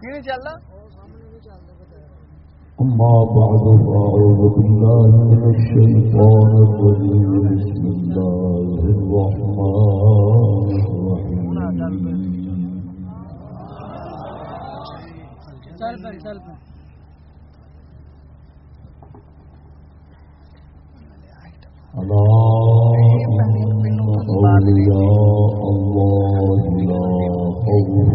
کی نہیں چل رہا أما بعد فأعوذ بالله من الشيطان الرجيم. بسم الله الرحمن الرحيم. ألا إن أولياء الله لا خوف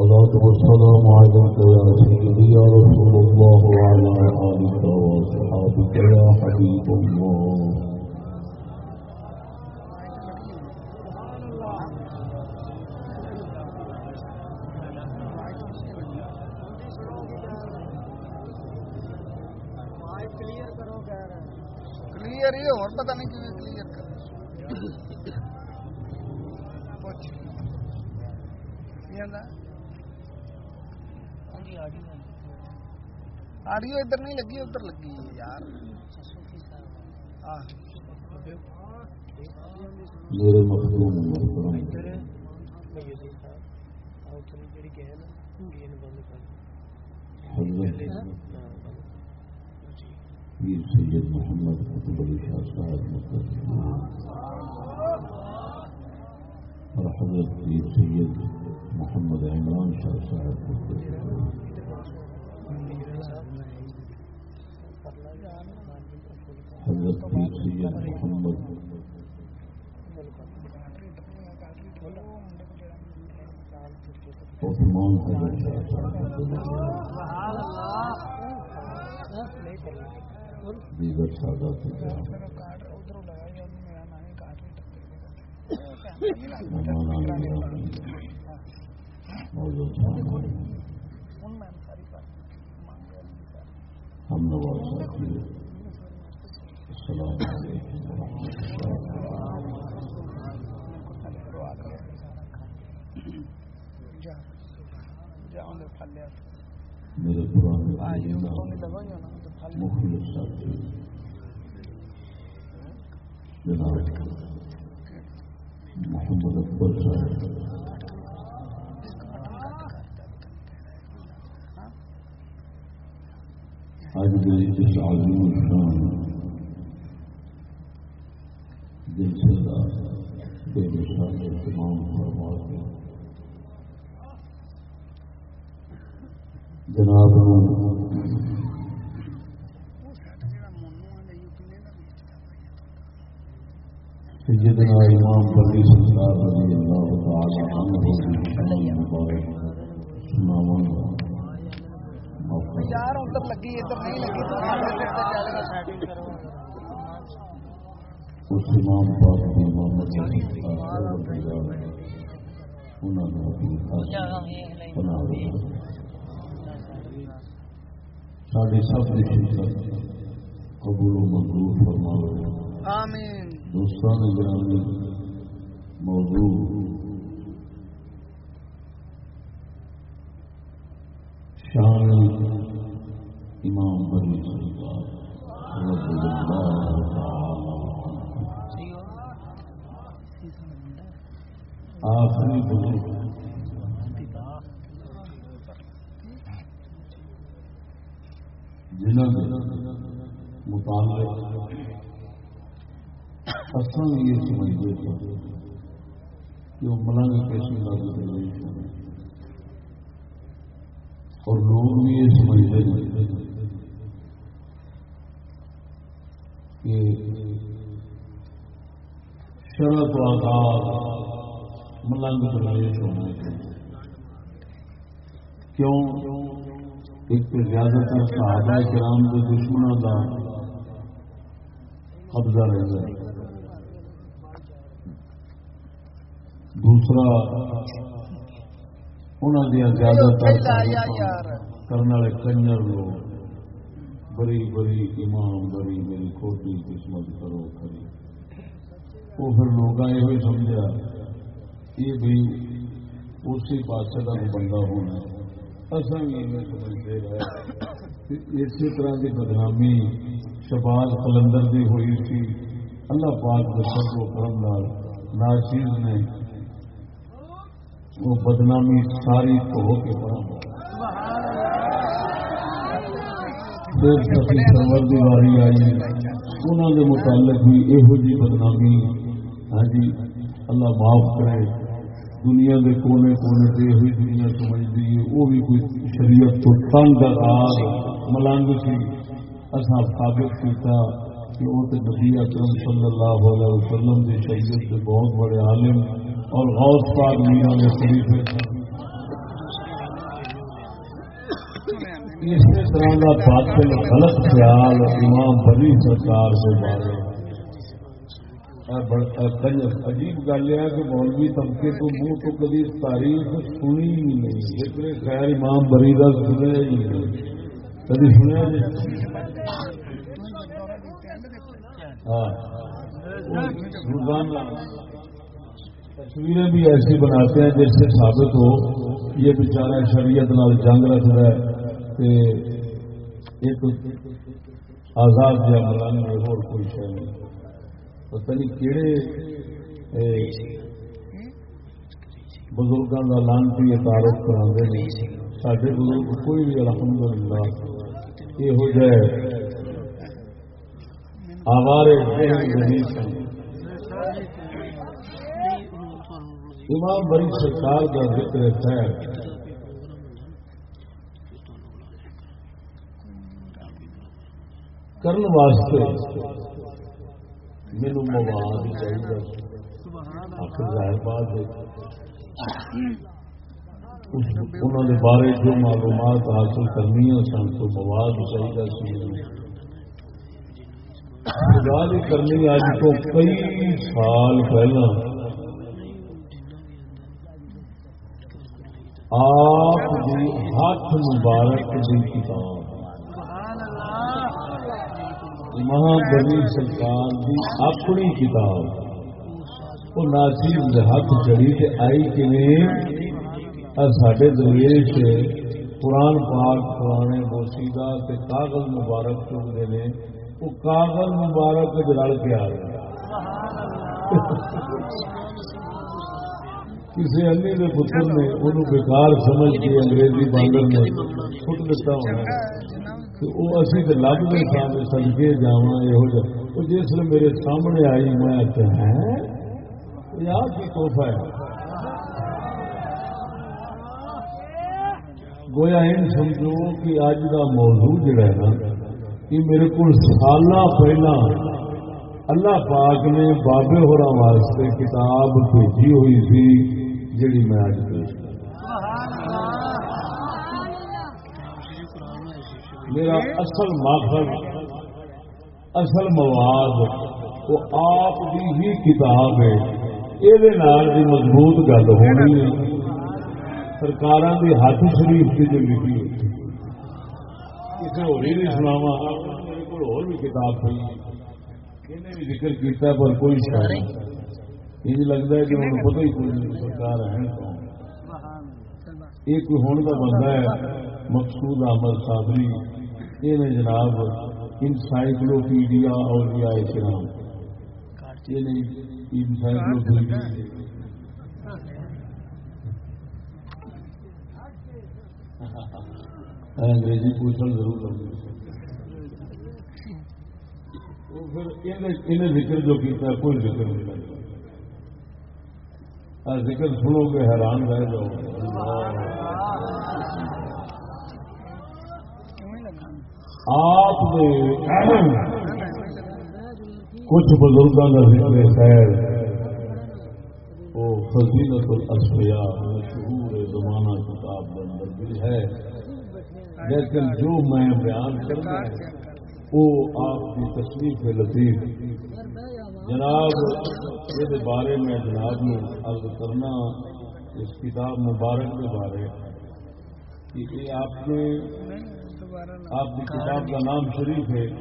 الصلاة والسلام عليك يا سيدي يا رسول الله وعلى آلك وأصحابك يا حبيب الله آڈیو ادھر نہیں لگی، ادھر لگی ہے یار۔ میرے مخدوم پیر سید محمد قطب علی شاہ صاحب اور حضرت پیر سید محمد عمران شاہ صاحب۔ حضرت سید محمد۔ عثمان حضرت دیگر سادات موجود ہم نواز ساتھی میرے پرانے مخلص ساتھی جناب محمد اکبر صاحب آج بھی اس عظیم دل سے بے مثال اہتمام فرما کے جناب، سیدنا امام بلی سرکار رضی اللہ تعالی عنہ کی شان مبارک سناواں گا یار ادھر لگی ادھر نہیں لگی، تو سامنے سے ادھر چل رہا اس امام پاک انہوں نے بنا سب کی شرکت قبول و منظور دوستان گرامی موضوع شان امام بری سرکار اللہ آخری بزرگ جنہوں نے متعلق اصل یہ سمجھتے تھے کہ وہ ملنگ کیسی لاگو کر اور لوگ بھی یہ سمجھتے تھے کہ شرط و آزاد ملنگ پردیش ہونا چاہیے کیوں؟ ایک تو زیادہ تر صحابہ کرام کے دشمنوں کا قبضہ رہتا ہے دوسرا انہوں دیا زیادہ تر کرنے والے کنجر لوگ بڑی بڑی امام بڑی بڑی کھوٹی قسمت کرو کری وہ پھر لوگ یہ سمجھا۔ یہ بھی اسی پاس کا بندہ ہونا اصل بھی سمجھتے رہے اسی طرح کی بدنامی شباز قلندر دی ہوئی تھی اللہ پاک کے کو کرم نال ناچیز نے وہ بدنامی ساری تو ہو کے پڑا پھر سرور کی واری آئی۔ انہوں نے متعلق بھی یہو جی بدنامی ہاں جی اللہ معاف کرے۔ دنیا کے کونے کونے سے یہ دنیا سمجھتی ہے وہ بھی کوئی شریعت تو تنگ آگ ملنگ سی اصا ثابت کیا کہ وہ تو نبی اکرم صلی اللہ علیہ وسلم کی شریعت کے بہت بڑے عالم اور غوث پاک میرا میں خلیفے اسی طرح کا باطل غلط خیال امام بلی سرکار سے بارے عجیب گل ہے کہ مولوی طبقے تو منہ تو کبھی تاریخ سنی ہی نہیں جتنے خیر امام بری کا سنیا ہی نہیں۔ کبھی سنیا نہیں ہاں۔ تصویریں بھی ایسی بناتے ہیں جس سے ثابت ہو یہ بیچارہ شریعت نال جنگ رکھ رہا ہے ایک آزاد یا ملان میں اور کوئی شہ نہیں۔ پتہ نہیں کہڑے بزرگوں کا لانتی تعارف کرا سارے بزرگ کوئی بھی الحمد للہ یہ ہو جائے آوارے امام بڑی سرکار کا ذکر ہے۔ کرن واسطے میرے مواد چاہیے آخر ظاہر بات ہے انہوں نے بارے جو معلومات حاصل کرنی سن تو مواد چاہیے سی۔ گل کرنی اج تو کئی سال پہلا۔ آپ ہاتھ مبارک کی کتاب۔ مہابلی سرکار کی اپنی کتاب۔ وہ ناچیز ہاتھ چڑی تے آئی کہ سڈے درویش قرآن پاک، پرانے موسیدہ تے کاغذ مبارک چکتے ہیں وہ کاغذ مبارک رل کے آ گئے۔ کسی انی کے پتر نے انہوں بیکار سمجھ کے انگریزی باندر نے فٹ دیتا ہونا۔ وہ اسی تو لب نہیں سامنے سدکے جا۔ یہ جس میرے سامنے آئی، میں ہے یار کی توحفہ ہے۔ گویا ان سمجھو کہ اج کا موضوع جڑا ہے نا کہ میرے کو سالہ پہلا اللہ پاک نے بابے ہورا واسطے کتاب بھیجی ہوئی سی جڑی میں اج میرا اصل ماخذ اصل مواد وہ آپ کی ہی کتاب ہے۔ یہ مضبوط گل ہونی ہے۔ سرکار کی ہاتھ شریف کی جو لکھی ہوئی نہیں سناوا میرے کو اور بھی کتاب پی انہیں بھی ذکر کیا پر کوئی شاید یہ لگتا ہے کہ انہوں پتہ ہی کوئی سرکار ہے یہ کوئی ہونے کا بندہ ہے مقصود احمد صابری یہ نے جناب، انسائکلوپیڈیا اور ریا یہ نہیں، انسائکلوپیڈیا۔ انگریزی پوچھنا ضرور لگے ذکر جو کیا کوئی ذکر نہیں لگتا ذکر سنو گے، حیران رہ جاؤ۔ آپ نے کچھ بزرگوں کا ذکر خیر وہ فضیلت الاسفیا مشہور زمانہ کتاب کے اندر بھی ہے۔ لیکن جو میں بیان کرنا ہے وہ آپ کی تصویر کے لطیف۔ جناب، یہ بارے میں جناب نے عرض کرنا اس کتاب مبارک کے بارے کہ یہ آپ کے آپ کی کتاب کا نام شریف ہے،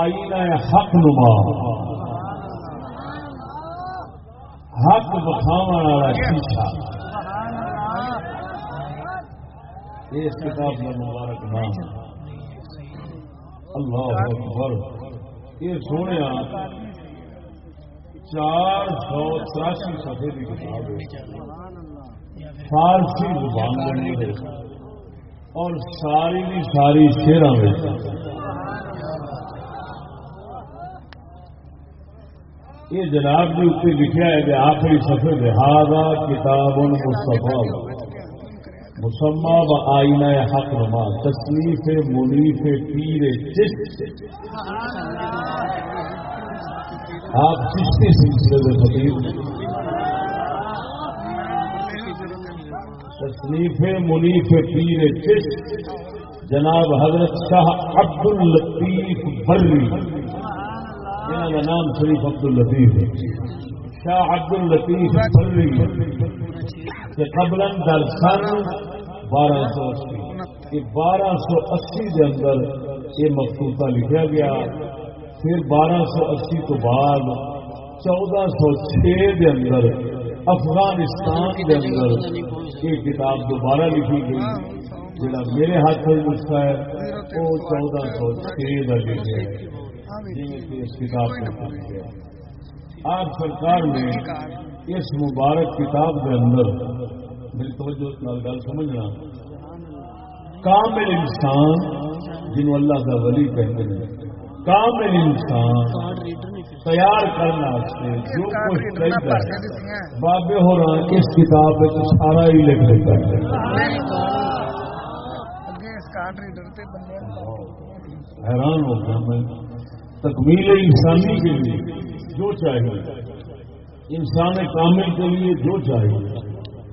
آئینہ حق نما۔ حق بخاوا والا شیشہ۔ اس کتاب کا مبارک نام۔ ہے اللہ اکبر۔ یہ سونے چار سو تراسی سفے کی کتاب ہے۔ فارسی زبان بنی ہے۔ اور ساری کی ساری شیرا یہ جناب جی اتنے لکھا ہے کہ آخری سفر لہذا کتاب مصطفیٰ۔ مسمہ و آئینہ حق نما تصنیف منیف پیر چشت۔ آپ چشتی سلسلے میں فقیر۔ تصنیف منیف پیر چشت جناب حضرت شاہ عبد اللطیف بری۔ انہوں کا نام شریف عبد اللطیف ہے۔ شاہ عبد اللطیف بری کہ قبل در سن بارہ سو اسی۔ یہ بارہ سو اسی کے اندر یہ مخصوصہ لکھا گیا۔ پھر بارہ سو اسی تو بعد چودہ سو چھ کے اندر افغانستان کے اندر یہ کتاب دوبارہ لکھی گئی جڑا میرے ہاتھ میں نسخہ ہے، وہ چودہ سو چھ کا لکھا ہے۔ جی اس کتاب میں آپ سرکار نے اس مبارک کتاب کے اندر، میری توجہ گل سمجھنا، کامل انسان، جنہوں اللہ کا ولی کہتے ہیں، کامل انسان تیار کرنا جو کچھ چاہیے بابے ہو رہا اس کتاب سارا ہی لکھ لے کر حیران ہو گیا میں۔ تکمیل انسانی کے لیے جو چاہیے۔ انسان کامل کے لیے جو چاہیے۔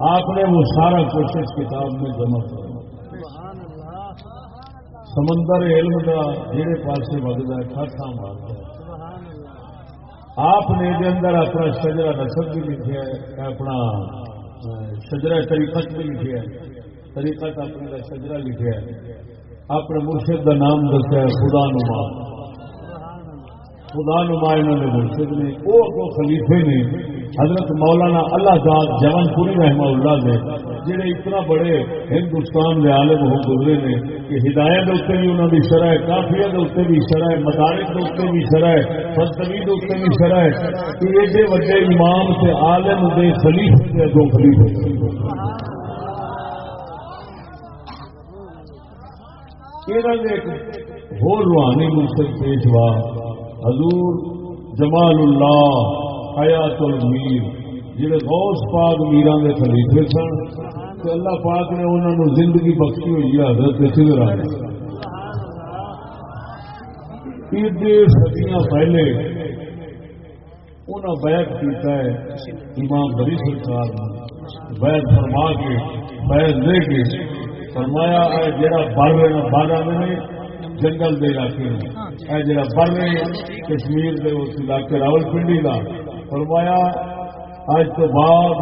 آپ نے وہ سارا کوشش کتاب میں جمع کر سمندر علم کا جہے پاسے بگتا ہے خطا مارتا ہے آپ نے یہ اندر اپنا شجرا نسب بھی لکھا ہے، اپنا شجرا طریقت بھی لکھا ہے۔ طریقت اپنے کا شجرا لکھا ہے۔ اپنے مرشد کا نام دسیا ہے، خدا نما۔ خدا نما انہوں نے مرشد نے۔ وہ اگو خلیفے نے حضرت مولانا اللہ داد جمن پوری رحمہ اللہ نے جہے اتنا بڑے ہندوستان کے عالم ہو گزرے نے کہ ہدایت اتنے بھی انہوں کی شرح کافیا اتنے بھی شرح مدارک اتنے بھی شرح فلسفی اتنے بھی شرح کہ ایڈے وڈے امام سے عالم دے خلیفے کے اگوں خلیفے ایک ہو روحانی مرشد پیشوا، حضور جمال اللہ حیات المیر جہے غوث پاک میران کے خلیفے سن تو اللہ پاک نے انہوں نے زندگی بخشی ہوئی ہے، حضرت سدھر ایڈے صدیاں پہلے انہوں بیعت کیتا ہے، امام بری سرکار نے بیعت فرما کے، بیعت دے کے فرمایا ہے جڑا بڑھ رہے ہیں باغ جنگل دے علاقے میں اے جڑا بڑھ رہے ہیں، کشمیر دے اس علاقے راول پنڈی کا فرمایا اج تو بعد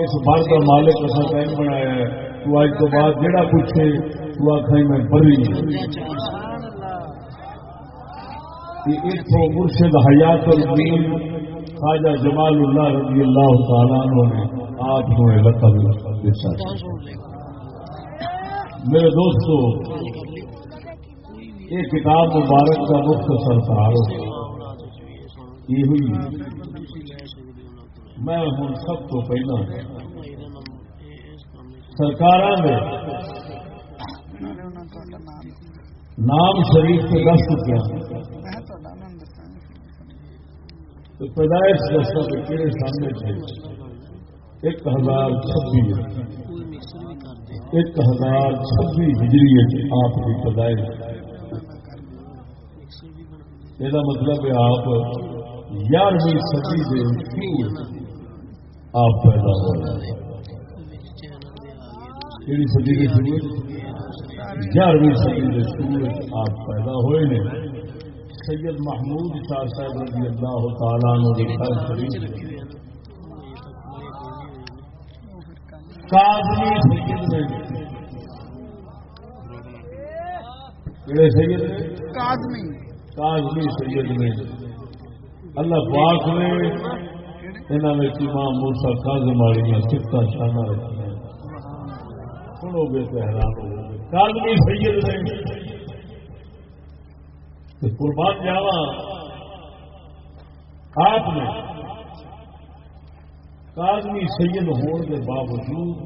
اس بر کا مالک اصا ٹائم بنایا ہے۔ تو اج تو بعد جڑا پوچھے تو آخر میں بری اتو مرشد حیات الدین خواجہ جمال اللہ رضی اللہ تعالیٰ نے آپ کو لقب میرے دوستو، یہ کتاب مبارک کا مختصر سہارو یہ ہوئی میں ہوں سب تو پہلا سرکار نام شریف سے دس چکا تو پیدائش دستہ کے کیڑے سامنے تھے۔ ایک ہزار چھبیس۔ ایک ہزار چھبیس ہجری آپ کی پیدائش۔ یہ مطلب ہے آپ یارویں صدی دے آپ پیدا ہو گیارہویں صدی کے آپ پیدا ہوئے سید محمود شاہ صاحب رضی اللہ تعالیٰ سید نے کاظمی سید؟ اللہ پاک نے انہوں نے امام موسا کاظم والی سکتا شانہ رکھنا سنو گے تو حیران ہو گے کاظمی سید نے قربان جاوا آپ نے کاظمی سید ہونے کے باوجود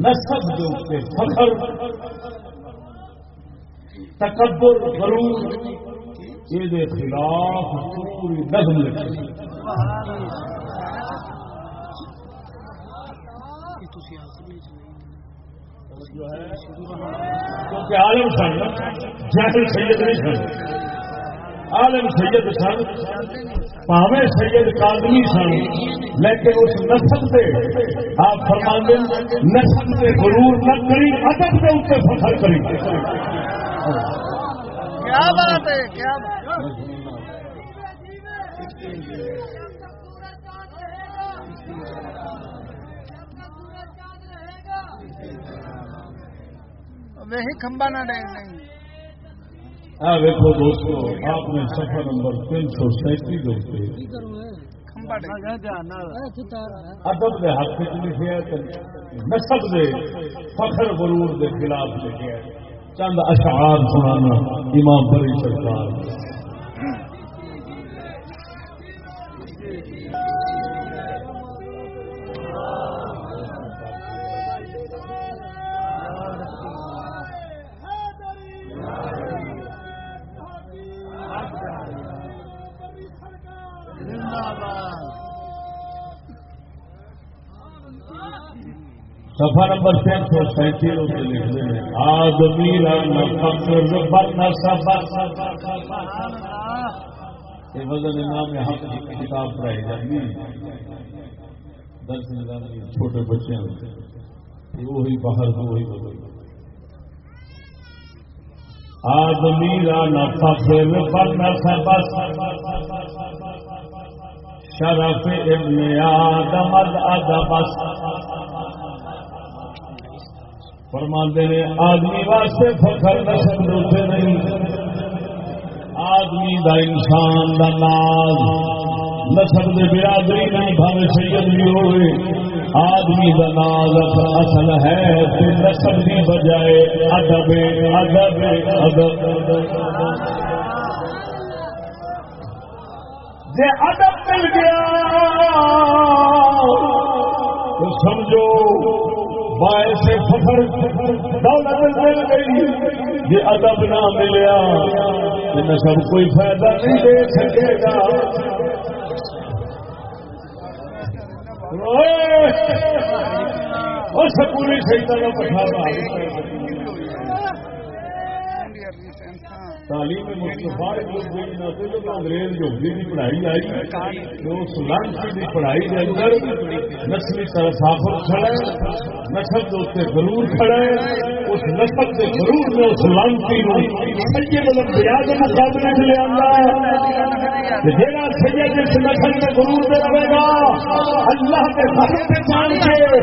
نسب کے اتنے فخر تکبر غرور یہ خلاف پوری نظم لکھی کیونکہ عالم سن جاہل سید نہیں سن۔ عالم سید سن پاوے سید کادمی سن۔ لیکن اس نسل سے آپ فرما دیں نسل سے غرور نہ کری ادب کے اتنے فخر کری۔ کیا بات ہے کیا بات وہی کھمبا نہ ڈے نہیں دیکھو دوستو آپ نے سفر نمبر تین سو سینتیس ہوتے کھمبا ڈے ادب کے حق چ لکھے نسب دے فخر غرور دے خلاف لکھے چند اشعار سنانا امام بری سرکار۔ سفا نمبر تین سو سینتیس سے لکھتے ہیں آدمی یہ وزن امام حق کی کتاب پڑھائی جاتی دس نظام چھوٹے بچے وہی باہر وہی بدل آدمی را نہ فخر پر نہ سبس شرف ابن آدم ادبس فرماندے نے، آدمی واسطے فخر نسل دوسرے نہیں. آدمی دا انسان دا ناز نسل دے برادری نہیں بھاوے سید بھی ہوئے. آدمی دا ناز اصل ہے تے نسل دی بجائے ادب ادب ادب. جے ادب مل گیا تو سمجھو باعث فخر دولت مل گئی۔ یہ ادب نہ ملیا ان سب کوئی فائدہ نہیں دے سکے گا۔ اور سکولی کا پٹھا تعلیم مصطفیٰ جب انگریز یوگی کی پڑھائی آئی تو اس کی پڑھائی کے اندر نسلی ثقافت کھڑا ہے، نسل کے اتنے ضرور کھڑا ہے، اس نسل کے ضرور میں اس لانسی سید مطلب بیا کے مقابلے میں لے آنا جہاں سید جس نسل کے ضرور دے رہے گا، اللہ کے گھر سے جان کے۔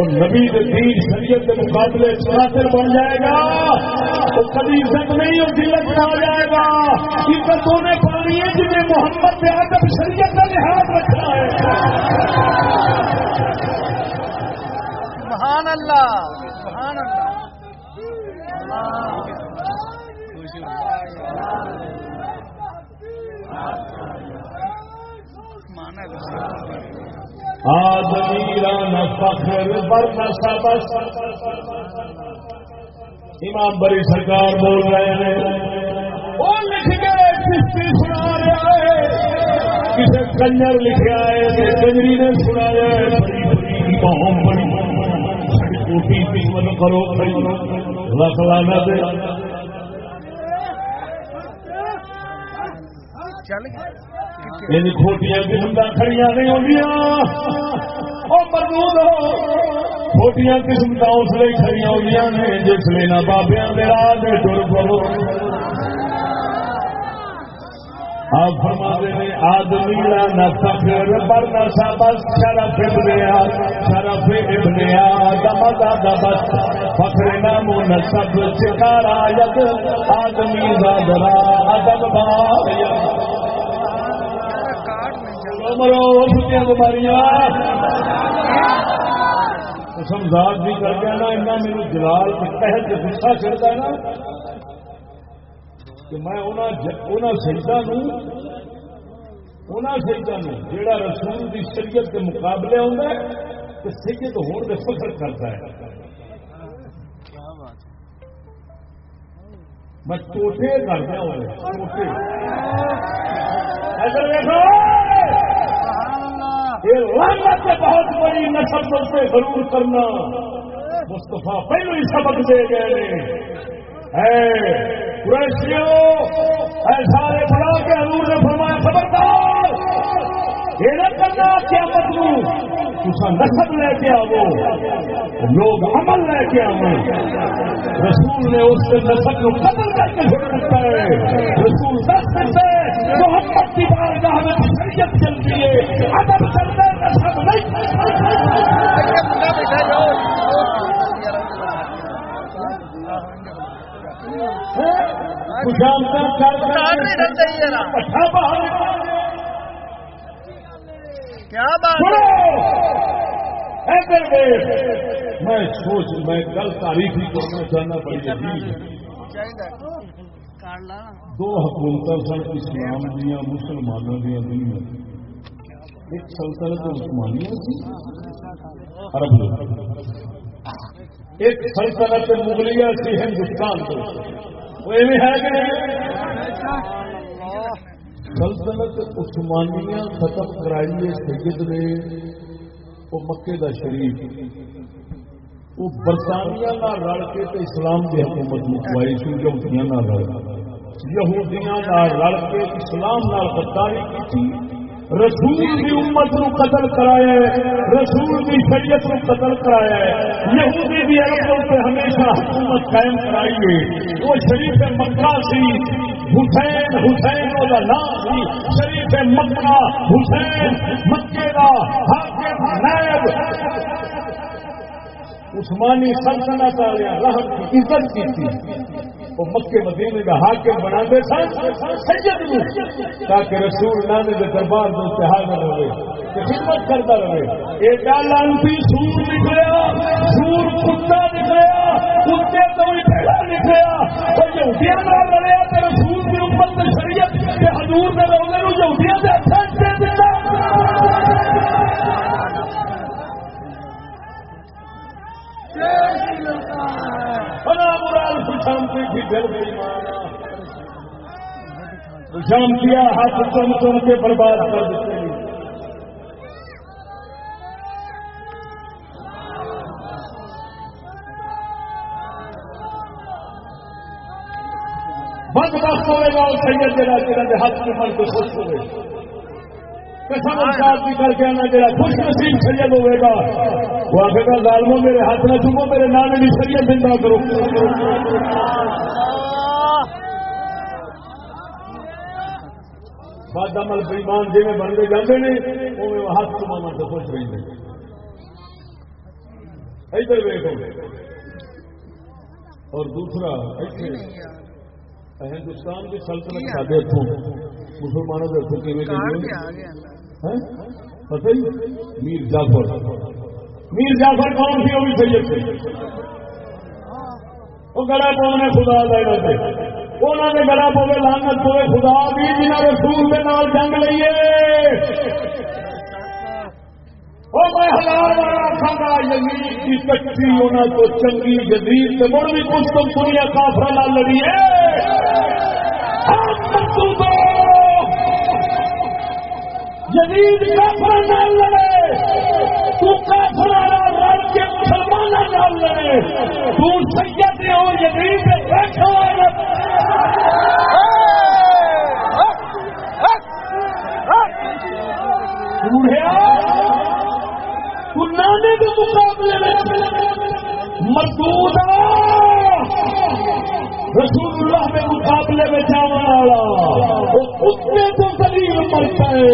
وہ نبی دین شریعت کے مقابلے چناتر بن جائے گا تو کبھی عزت نہیں ہوتی لگتا آ جائے گا۔ عزتوں نے پانی ہے جنہیں محمد سے ادب شریعت کا لحاظ رکھنا ہے۔ سبحان اللہ سبحان اللہ۔ آدمی فخر امام بری سرکار بول رہے ہیں. وہ لکھ گئے کشتی سنا رہا ہے کسی کنجر لکھا ہے کنجری نے سنایا ہے بڑی، کوٹی قسمت کرو لانا دے. چل ان کھوٹیاں قسم کھڑی نہیں ہوگی مربوط ہو۔ چھوٹیاں قسم اس لیے کھڑی ہوئی نے جس لیے نہ بابیا میرا ٹر پو آپ فرما نے آدمی نہ فخر پر نہ سبس شرف ابن شرف ابن آدم دا بس۔ فخر نام نہ سب چکارا ید آدمی زادرا ادب مرو بیماریاں سمجھا بھی کر کے نا میرے جلال تحت گسا چڑھتا ہے نا۔ کہ میں شہیدوں شہیدوں جہاں رسول کی شریعت کے مقابلے آتا ہے تو سید ہون کے فخر کرتا ہے۔ میں ٹوٹے کر دیا ٹوٹے یہ بہت بڑی نسل سے ضرور کرنا۔ مستفا پہلو ہی سبق دے گئے اے قریشیوں، اے سارے بڑا کے حضور نے فرمایا، خبردار! یہ کرنا کیا تصا نسب لے کے آو لوگ عمل لے کے آو رسول نے اس سے نسب کو قتل کر کے چھوڑ رکھا ہے۔ رسول دس کرتے محمد کی بارگاہ میں شریعت چلتی ہے۔ ادب چلتے نسب نہیں کیا بات میں سوچ میں کل تاریخ ہی کرنا چاہنا پڑی دو حکومت سن اسلام دیا مسلمانوں دیا دنیا۔ ایک سلطنت عثمانیہ تھی عرب ایک سلطنت مغلیہ تھی ہندوستان کو سلطنت عثمانیہ ختم کرائی سید نے۔ وہ مکے دا شریف۔ وہ برطانیہ نہ رل کے تے اسلام کی حکومت مکوائی سی یہودیاں نہ رل یہودیاں نہ رل کے اسلام نال غداری کی رسول کی امت نو قتل کرایا رسول کی شریعت نو قتل کرایا یہودی بھی عرب سے ہمیشہ حکومت قائم کرائی ہے۔ وہ شریف مکہ سی، حسین حسین وہ نام سی۔ شریف مکہ، حسین، مکے کا حاکم نائب۔ عثمانی سلطنت والے رحم کی عزت کی تھی۔ وہ مکے مدینے کا حاکم بنا دے تاکہ رسول نانے کے دربار میں حاضر رہے خدمت کرتا رہے۔ ایڈا لانتی سور نکلیا، سور کتا نکلیا، کتے تو بھی پہلا نکلیا۔ تو یہودیا نہ لڑیا تو رسول کی امت میں شریعت کے حضور میں رہنے یہودیا سے اچھا دے دیتا۔ شانتی کی دل گئی شانتیاں ہاتھ تم تم کے برباد کر دیتے ہیں۔ بند بس ہوئے گا اور سید جگہ جگہ ہاتھ کے من کو خوش ہوئے۔ کر کے خوش نصیب سید ہوئے گا، وہ گا ظالموں میرے ہاتھ نہ چکو میرے نام بھی سید زندہ کرو۔ باد عمل بےمان جی میں بنتے جاتے ہیں وہ ہاتھ چما سے خوش رہی ادھر ویٹو اور دوسرا ہندوستان کی سلطنت مسلمانوں کے ہاتھوں پتہ ہی؟ میر جعفر۔ میر جعفر کون سی؟ وہ بھی سید تھے۔ وہ گڑا پونے خدا لے تھے انہوں نے گڑا پوے لانت پوے خدا بھی جنہ رسول کے نال جنگ وہ میں ہزار یزید کی انہوں تو چنگی جدید سے مڑ بھی کچھ تم دنیا کافر نہ لڑی ہے۔ جدید کافر نال لڑے تو کافر رل کے مسلمان نال لڑے، تو سید ہو جدید بیٹھا نانے کے مقابلے میں مردود رسول اللہ کے مقابلے میں جانا والا وہ اتنے تو دلیل مرتا ہے!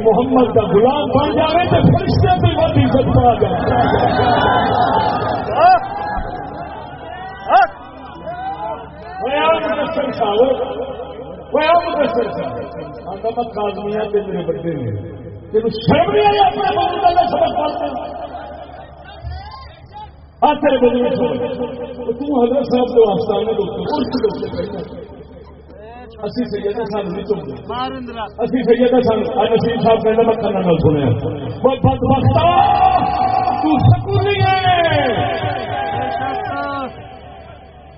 محمد کا گلاب بن جائے تو فرشتے بھی بہت سکتا پا جائے۔ کا صاحب مدرسر صاحب آدمی ہے کہ میرے بچے تین شرم نہیں آئی اپنے کا سبق پڑھتے تیرے بزرگ حضرت صاحب کے آستانے اسی سان اسی سان صاحب میں نہ سنیا بد بختا تو سکولی ہے۔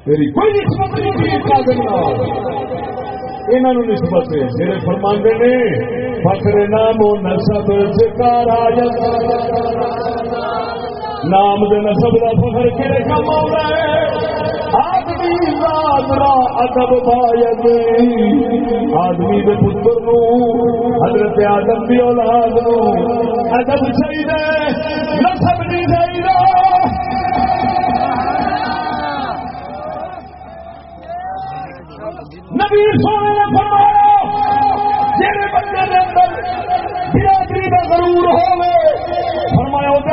کوئی نسبت نہیں تھی انہوں نسبت ہے۔ میرے فرماندے نے فخر نام و نسب شکار نام دے نسب کا فخر کہڑے کم آ آدمی را ادب باید آدمی کے پتر نو، حضرت آدم کی اولاد نو ادب چاہیے نسب نہیں چاہیے نبی سونے نے فرمایا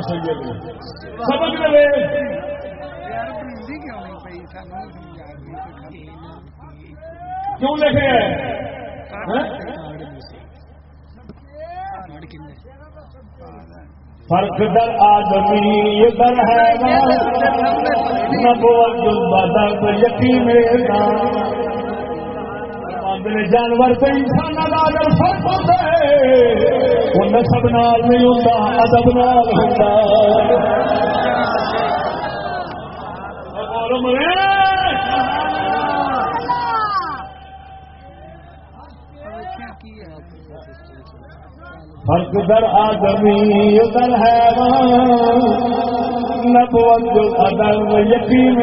سید سمجھ لے۔ کیوں لکھے فرق در آدمی در ہے بدل یقین جانور تو انسان اگر فرق ہوتا ہے۔ وہ نسب نال نہیں ہوتا ادب نال ہوتا فرق در آدمی در ہے نبوت جو ادب یقین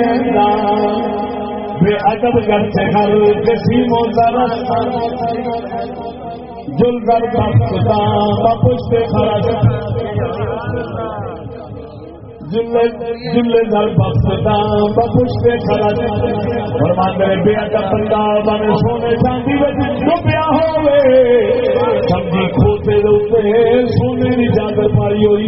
بے ادب گھر سے ہر کسی موزر جل کر بخت پشتے کھڑا جملے در بخت پشتے کھڑا فرمان کرے بے ادب بندہ بن سونے چاندی بچ ڈبیا ہوئے۔ سمجھی کھوتے روتے سونے کی چادر پائی ہوئی۔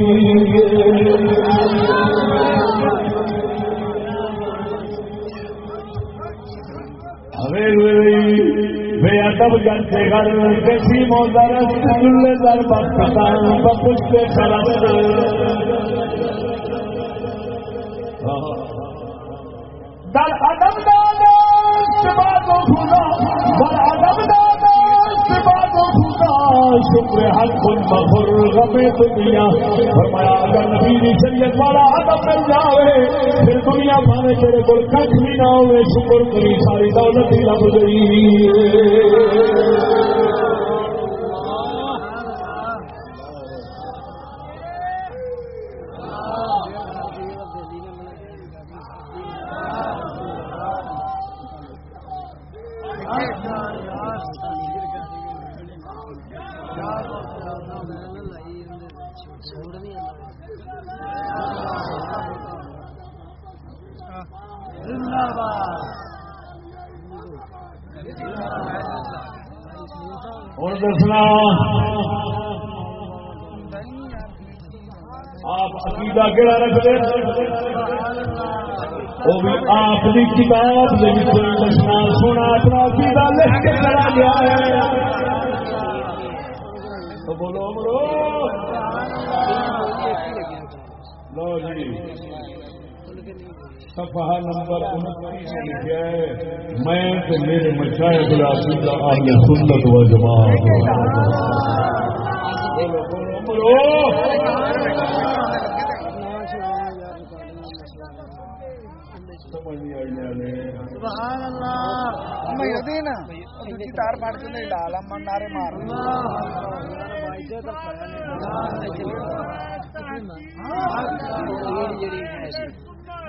بے ادب جنتے گھر کسی موزر سلے در بختان بپشتے خراب در ادب دادا بات خدا در ادب دادا شکر حق خود بخر غمے دنیا فرمایا اگر نبی دی شریعت والا ادب مل جاوے پھر دنیا پانے تیرے کو کچھ بھی نہ ہوئے شکر کری ساری دولت ہی لگ گئی دسنا۔ آپ عقیدہ کہڑا رکھتے وہ بھی آپ کی کتاب دسنا۔ سونا اپنا عقیدہ لکھ کے چلا گیا ہے۔ تو بولو بولو لو جی۔ صفحہ نمبر میں تو میرے مشاہد العقیدہ سنت و جماعت سمجھ نہیں آئی سبحان اللہ۔ میں مار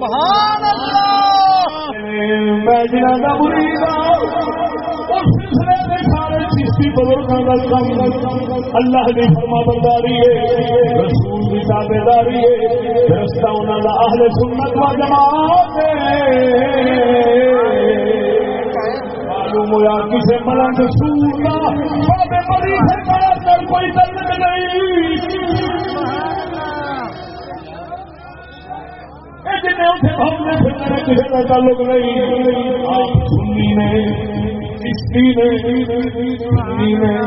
سبحان اللہ میں جنہ دا مرید اس سلسلے میں سارے چیزی بزرگوں کا کام اللہ کی فرما برداری ہے رسول کی تابے داری ہے رستہ انہوں کا اہل سنت و جماعت معلوم ہوا کسی ملنگ سور کا کوئی تعلق نہیں کسی کا تعلق نہیں۔ آپ سنی نے چشتی نے سنی نے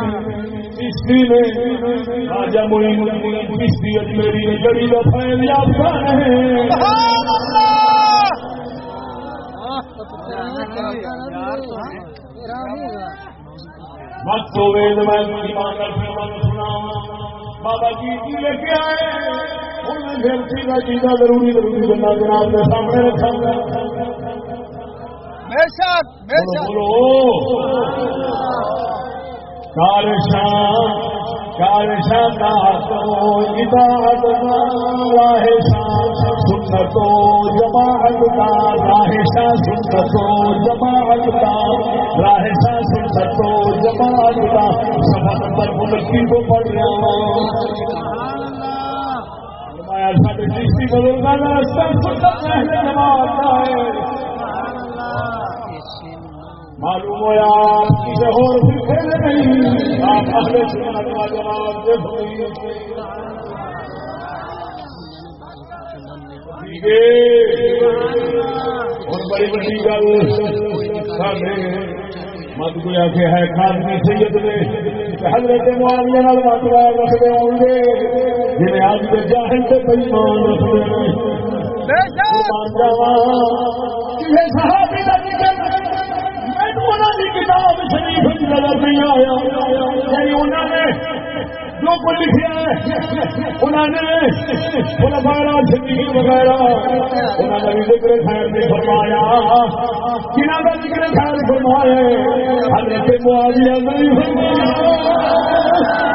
چشتی نے۔ راجا معین چشتی اجمیری نے جڑی کا فیض یافتہ ہے۔ سبحان میں سنا بابا جی لے کے آئے۔ انہیں پھر سیدھا چیزاں ضروری ضروری بندہ جناب کے سامنے رکھا شک بولو کال کا راہ شان سنتو جماعت کا راہ شان سنتو جماعت کا راہ شان سنتو جماعت کا۔ سبق پر ملکی کو پڑھ رہا ہوں فرمایا کا معلوم ہوا کسی اور فکر نہیں آپ سنت بڑی بڑی گل سامنے مت کوئی آگے ہے خاصی سید نے حضرت معاویہ نال متوار رکھتے ہوں گے جنہیں آج کے جاہل سے بےمان رکھتے ہیں کتاب شریف نظر نہیں آیا یعنی انہاں نے جو کچھ لکھا ہے انہوں نے خلفاء زندگی وغیرہ انہوں نے بھی ذکر خیر نے فرمایا کنہ کا ذکر خیر فرمایا، حضرت معاویہ نے فرمایا۔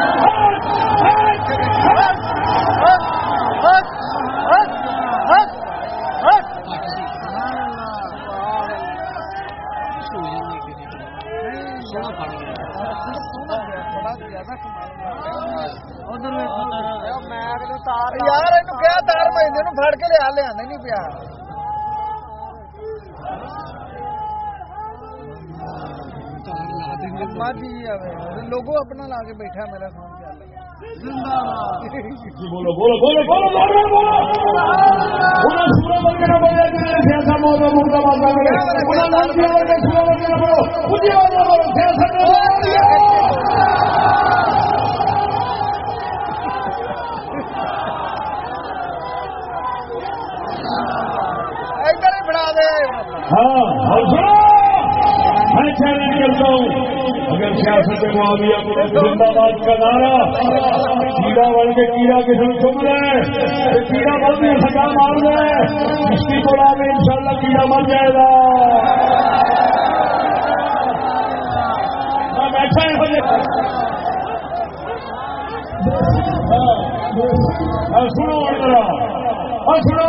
ਯਾਰ ਇਹਨੂੰ ਕਿਹਾ ਤਾਰ ਮਹੀਨੇ ਨੂੰ ਫੜ ਕੇ ਲਿਆ ਲਿਆਂਦਾ ਨਹੀਂ ਪਿਆ ਮਾਜੀ ਆਵੇ ਲੋਗੋ ਆਪਣਾ ਲਾ ਕੇ ਬੈਠਾ ਮੇਰਾ ਫੋਨ ਚੱਲ بولو بولو بولو بولو بولو بولو انہیں سورہ وغیرہ بولے جنہیں سیاسا موضوع مردہ بازا کرے انہیں نام دیا ورگے سورہ وغیرہ بولو اجی بازا بولو سیاسا ہاں میں چیلنج کرتا ہوں اگر سیاست معاویہ کو زندہ باد کا نعرہ کیڑا بن کے کیڑا کسی سن رہے کیڑا بن کے سجا مار رہے اس کی بولا میں ان شاء اللہ کیڑا مر جائے گا بیٹھا ہے مجھے ہاں، سنو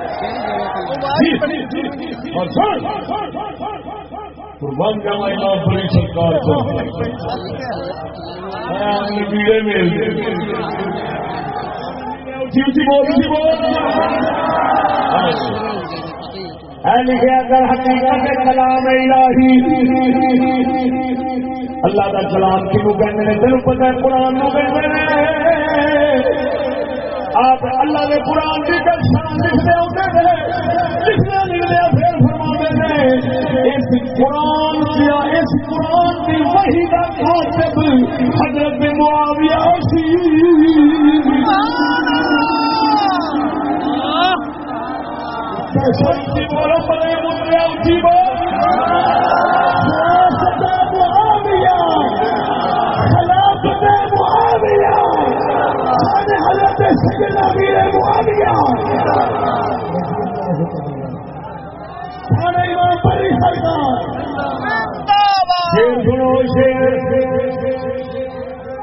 قربان بڑی سرکار جی، جی، جی، لکھے اگر حقیقت کلام اللہ کا کلام کیوں کہنے دل پتہ قرآن کہنے آپ اللہ کے قرآن کی شان لکھتے ہوتے تھے لکھنے لکھتے پھر فرما ہیں، اس قرآن کیا اس قرآن کی وہی کا خاطب حضرت معاویہ سی بولو پڑے مدریا اچھی شیر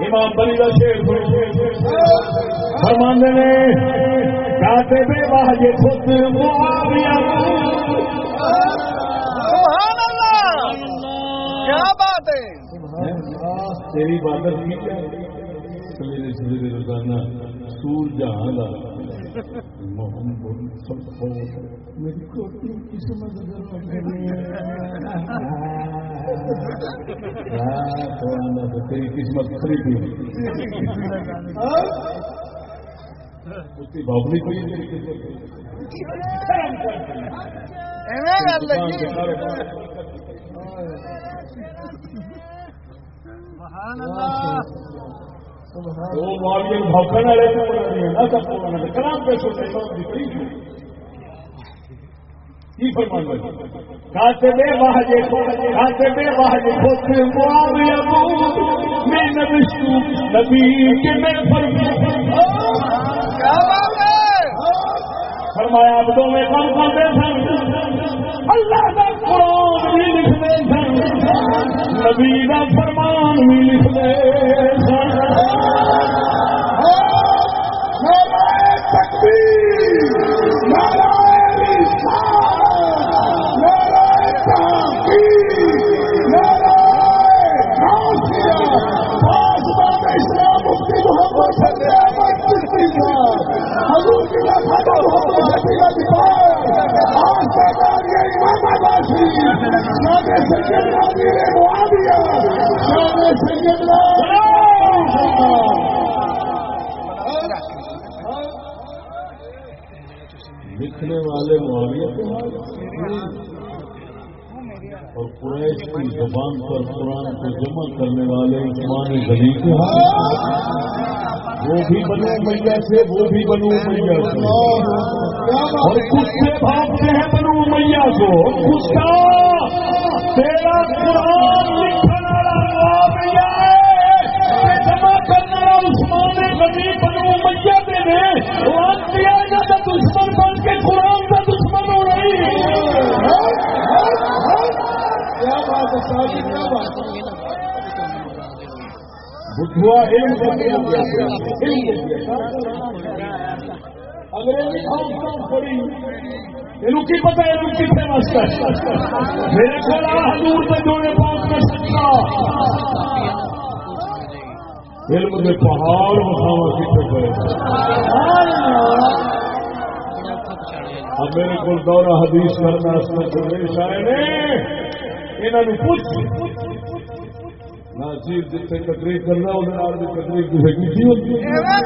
امام بلی کا شیر سنو۔ فرماندے نے کاتے بے واجے خود معاویہ۔ سبحان اللہ! کیا بات ہے؟ تیری کی کیا سویرے سویرے روزانہ سور جہاں دا۔ محمد سب میری کوٹی قسمت تیری قسمت خریدی اس بابلی کوئی ایویں گل سبحان اللہ۔ وہ معاویہ بھوکن والے تو بنا رہی ہے نہ سب کو بنا کلام پہ سوچے تو دکھری کیوں؟ کی فرمان ہے کاتبے واجے کاتبے واجے خود معاویہ میں نبشتو نبی کے میں فرمان کیا بات ہے فرمایا میں کم کرتے سن اللہ کا قرآن بھی لکھتے سن۔ نبی کا فرمان بھی لکھتے سن۔ لکھنے والے معاویہ اور قریش کی زبان پر قرآن کو جمع کرنے والے عثمان غنی کے وہ بھی بنو میاں سے، وہ بھی بنو میاں سے۔ اور کتے بھاگتے ہیں بنو میاں کو۔ کتا نے دیا دشمن بن کے قرآن کا دشمن ہو رہی بدھوا علم کا علم کیا انگریزی کام پڑی کی پتہ ہے یہ کتنے میرے کو حضور سے جوڑے پاس میں سکتا۔ علم کے پہاڑ بخاوا کتنے پڑے۔ اب میرے کو دورہ حدیث کرنا آئے نے انہوں پوچھ۔ نہ جی چیز جتنے تقریر کرنا انہیں بھی تقریر کسی کی ہوتی ہے۔ ایویں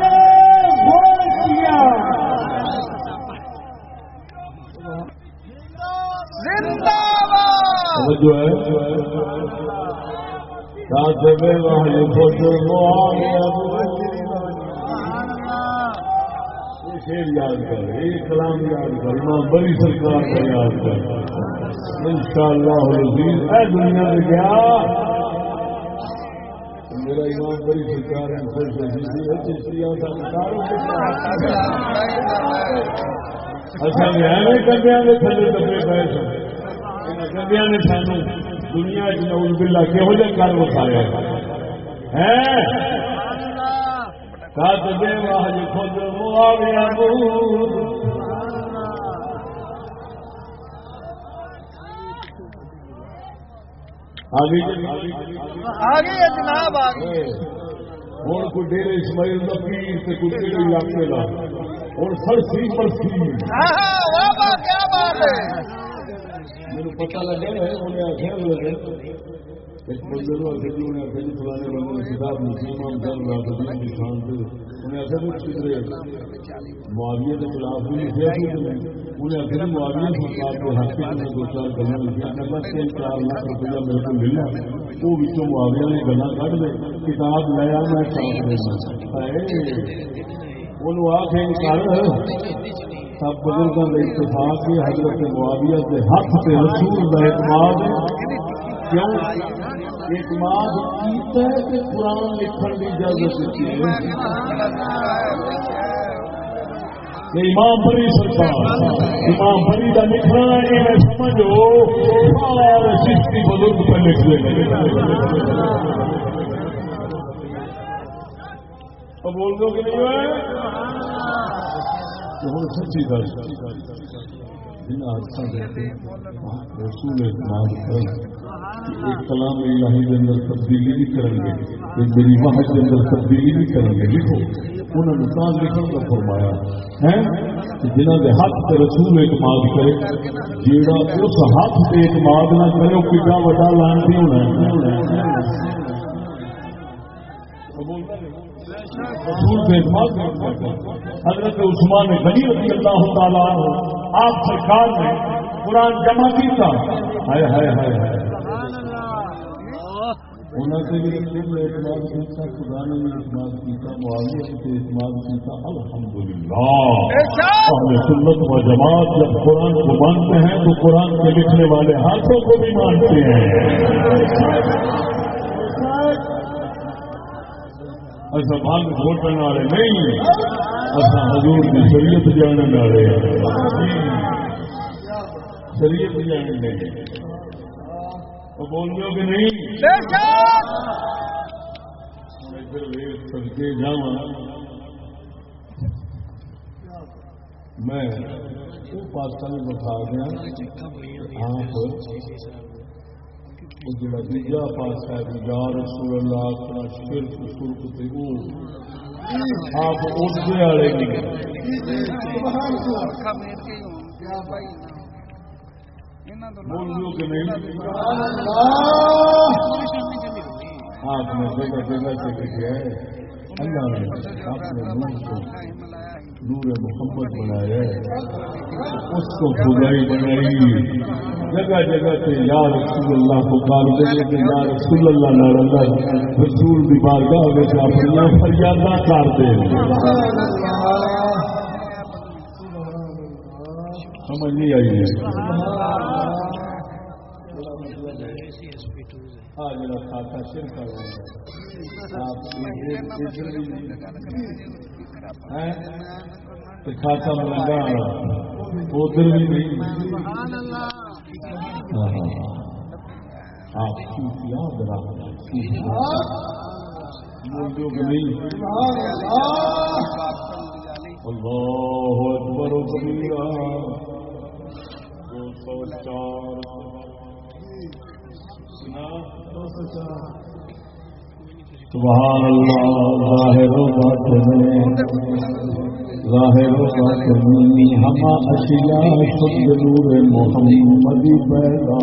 گل جو ہے۔ کاتب شیر یاد کر یہ کلام یاد کر امام بڑی سرکار کا یاد کر انشاءاللہ العزیز اے دنیا میں گیا میرا امام بڑی سرکار ہے، پھر سے ہے چشتیاں کا اچھا میں ایویں تھلے دبے سن۔ کندیاں نے سانو دنیا نعوذ باللہ کہو جہ کر وکھایا ہے؟ کاتب وحی خود معاویہ بود آگے آگے ہے جناب آگے ہوں کوئی ڈیرے اسماعیل کا پیر سے کوئی ڈیرے علاقے کا ہوں کیا بات ہے۔ میرے پتا لگا ہے انہیں آخر لگے ایک بندے انہیں فلانے بندے نے کتاب کی شان سے انہیں معاویہ کے خلاف بھی لکھے تھے انہیں معاویہ سرکار حق کے دو چار گلا لکھا تین چار لاکھ روپیہ میرے کو ملنا وہ بچوں معاویہ نے گلا کھ دے کتاب لیا میں دینا انہوں سب بزرگوں کے اتفاق کی حضرت معاویہ کے ہاتھ سے رسول کا اعتماد کیوں؟ اعتماد کیتا ہے کہ قرآن لکھن کی اجازت دیتی ہے۔ امام بری سرکار، امام بری کا لکھنا ہے میں سمجھو، سارے چشتی بزرگ پہ لکھ دیں بول دو کہ نہیں ہے ہوں سچی گل جن حادثہ دیکھتے رسول اعتماد کر ایک کلام الہی کے اندر تبدیلی نہیں کریں گے، ایک میری وحد کے اندر تبدیلی نہیں کریں گے۔ لکھو انہوں نے کہاں لکھن کا فرمایا ہے جنہ کے ہاتھ سے رسول اعتماد کرے، جیڑا اس ہاتھ سے اعتماد نہ کرے وہ کتا وڈا لانتی ہونا رسول پہ اعتماد کرنا۔ حضرت عثمان غنی رضی اللہ تعالیٰ آپ سرکار نے قرآن جمع کیا ہائے ہائے ہائے ہائے۔ انہوں سے بھی رسول نے اعتماد کیا خدا نے بھی اعتماد کیا معاویہ سے اعتماد کیا الحمدللہ۔ اہل سنت و جماعت جب قرآن کو مانتے ہیں تو قرآن کے لکھنے والے ہاتھوں کو بھی مانتے ہیں۔ ایسا بھنگ گھوٹنے والے نہیں حضور کی شریعت جاننے والے شریعت جاننے نہیں وہ بول دو کہ نہیں؟ سدکے جا میں پاسا میں بتا دیا آپ جڑا دوجا پاس ہے رسول اللہ اپنا شرک شرک تے وہ آپ اس والے نہیں آپ نے جگہ جگہ سے ہے اللہ نے اپنے نور کو نور محمد بنایا ہے، اس کو خدائی بنائی۔ جگہ جگہ سے یا رسول اللہ کو پکار دے کہ یا رسول اللہ نہ اللہ رسول کی بارگاہ میں اپنی فریادہ کر دے۔ سمجھ نہیں آئی ہے۔ ہاں جڑا کھاتا شر کر کھاتا ملنگا ادھر بھی نہیں۔ آپ یاد رکھنا اللہ اکبر کبیرہ۔ دو سو چار۔ سبحان اللہ ظاہر و باطن ظاہر و باطن ہما اشیاء خود نور محمدی پیدا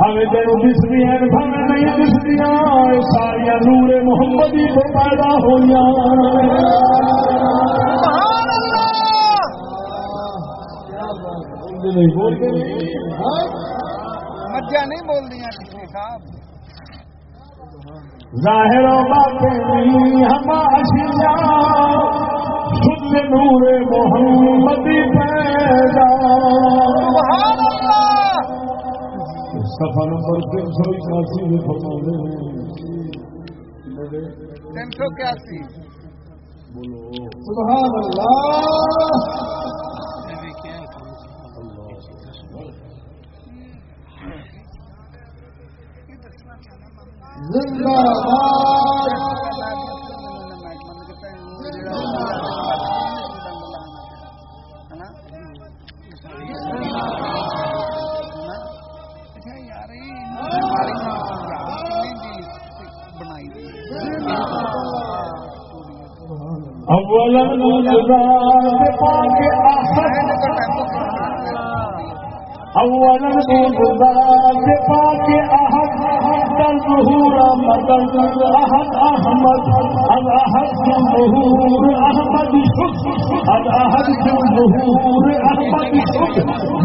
ہمیں تین دستی ہیں ہمیں نہیں دستی ساریا نور محمدی تو پیدا ہوئی نہیں۔ بولتے مجھا نہیں بول دیا کسی صاحب ظاہر ہم آشیا شد نور محمد پیدا۔ سبحان اللہ سفا نمبر تین سو اکاسی میں فرما تین سو اکیاسی۔ بولو۔ سبحان اللہ۔ زندہ اولا پاک اولا پاک احد ظهور مدد احمد احمد از احد ظهور احمد شد از احد ظهور احمد شد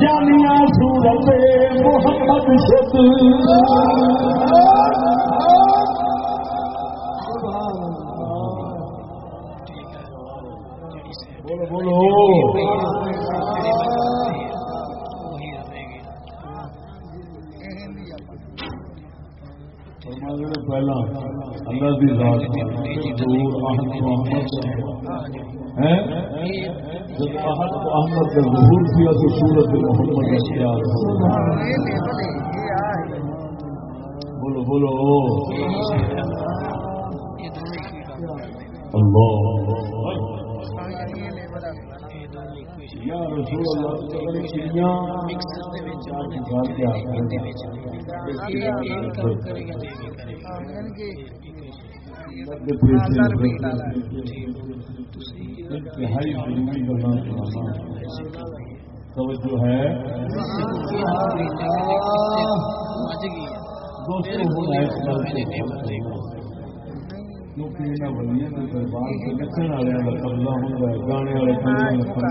جامعہ صورت محمد شد بولو بولو پہلا اللہ کی ذات دور احمد کو احمد جب احمد کو احمد کا ظہور کیا تو سورت محمد اختیار بولو بولو۔ اللہ۔ یا رسول اللہ چڑیاں انتہائی ضروری توجہ ہے کیونکہ یہاں کے دربار سے نچن والے کا قبضہ ہوتا ہے گانے والے قبضہ ہوتا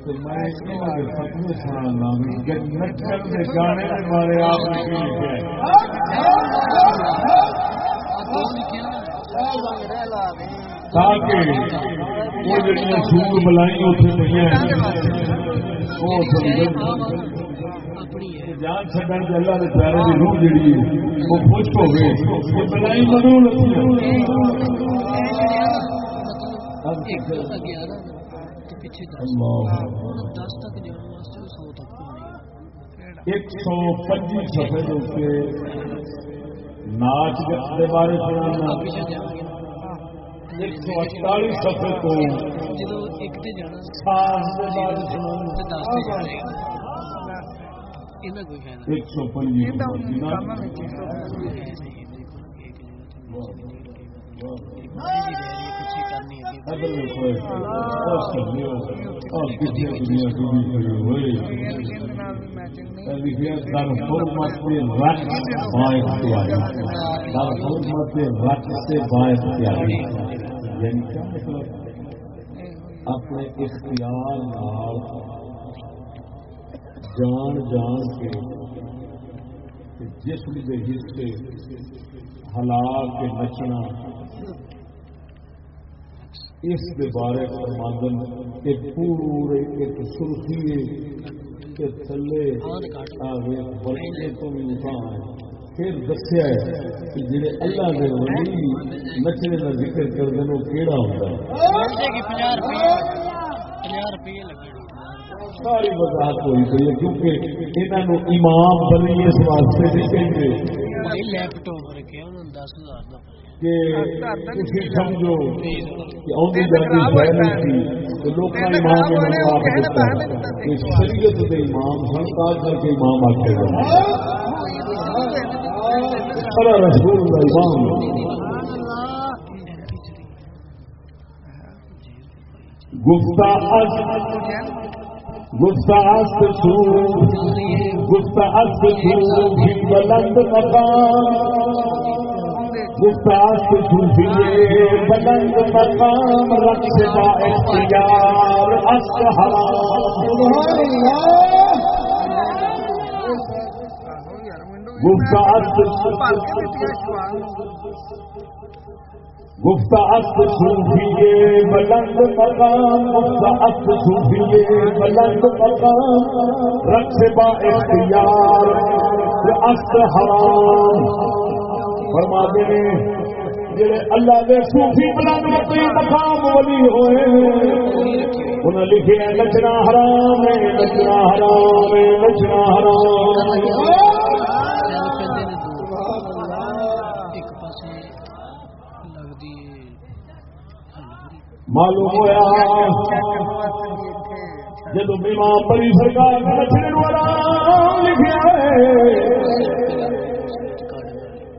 تو میں فتوی سنا نچن کے گانے کے بارے آپ نے تاکہ وہ اتنے پہ جان چڈن کے اللہ کے پیارے کی روح جڑی وہ خوش ہو گئے وہ بلائی مدو ایک سو پچی سفے ناچ کے بارے سنانا ایک سو اڑتالیس سفے کو۔ ایک سو اپنے اختیار جان جان کے جسم کے حصے ہلا کے نچنا اس کے بارے فرمادن کہ پورے ایک سرخی کے تھلے بڑے تو پھر دسیا کہ جڑے اللہ کے ولی نچنے کا ذکر کر دیں وہ کہڑا ہوتا ہے ساری وضاحت ہوئی گئی ہے کیونکہ انہوں امام بلی اس واسطے نہیں کہیں لیپٹاپ رکھے دس ہزار کہ سمجھو کہ آدھی جاتی پہلے تھی تو لوگ امام نے آپ دیتا ہے شریعت کے امام سنکار کر کے امام آتے ہیں بڑا رسول کا امام گفتہ گفتہ سو گفتہ سو بلند مقام۔ گفتاس صوفیے بلند مقام رقص با اختیار اصل گفت است صوفیے بلند مقام گفت است بلند مقام رقص با اختیار اصل حرام۔ فرما دے جڑے اللہ دے صوفی بلند مقام مقام ولی ہوئے انہاں لکھے نچنا حرام ہے، نچنا حرام ہے، نچنا حرام معلوم ہوا جدو بیمار بڑی سرکار نچنے والا لکھا ہے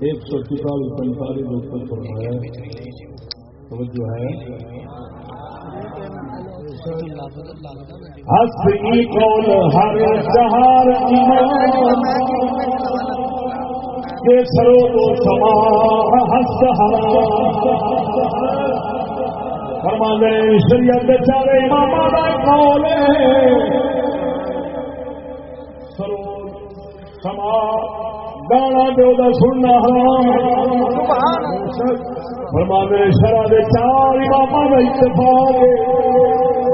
ایک سو چوتالیس پینتالیس اتر فرمایا توجہ ہے۔ ہس کون ہر چہار کے سرو تو سما ہس فرما دے شریعت چارے ماما کال سرو سما گانا دے سننا فرما میرے شرح دے چار امام کا اتفاق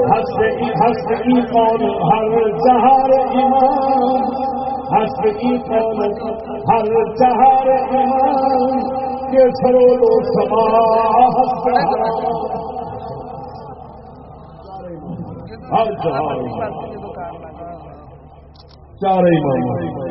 ہس ہس کی قول ہر چہار ہس کی قول ہر چہار کے سرو لو سما ہر چہار چار ایمان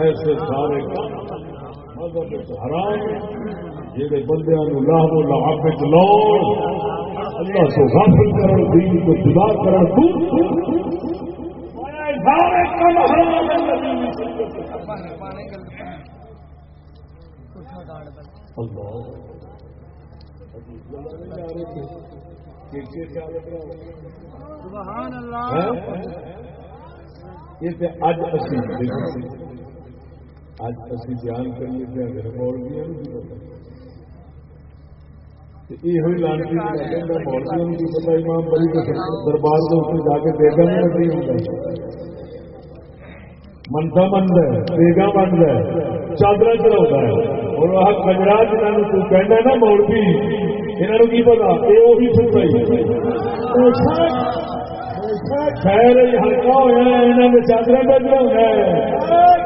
ایسے سارے مذہب حرام جہے بندے لاہ لحاظ لو اللہ تو غافل کرن دین کو جدا کرن سبحان اللہ۔ یہ اج اسی اج اسی بیان کریے کہ اگر مولویا یہ لانچی مولویا کی پتا امام بڑی دربار کے اتنے جا کے بیگا بھی نہیں ہوتا منتا بند ہے بیگا بند ہے چادر چلا ہے۔ اور وہ کجرا جنہوں تو کہنا نا، مولوی یہاں کی پتا یہ وہی سن رہی خیر ہلکا ہوا یہاں نے چادر بدلا ہے۔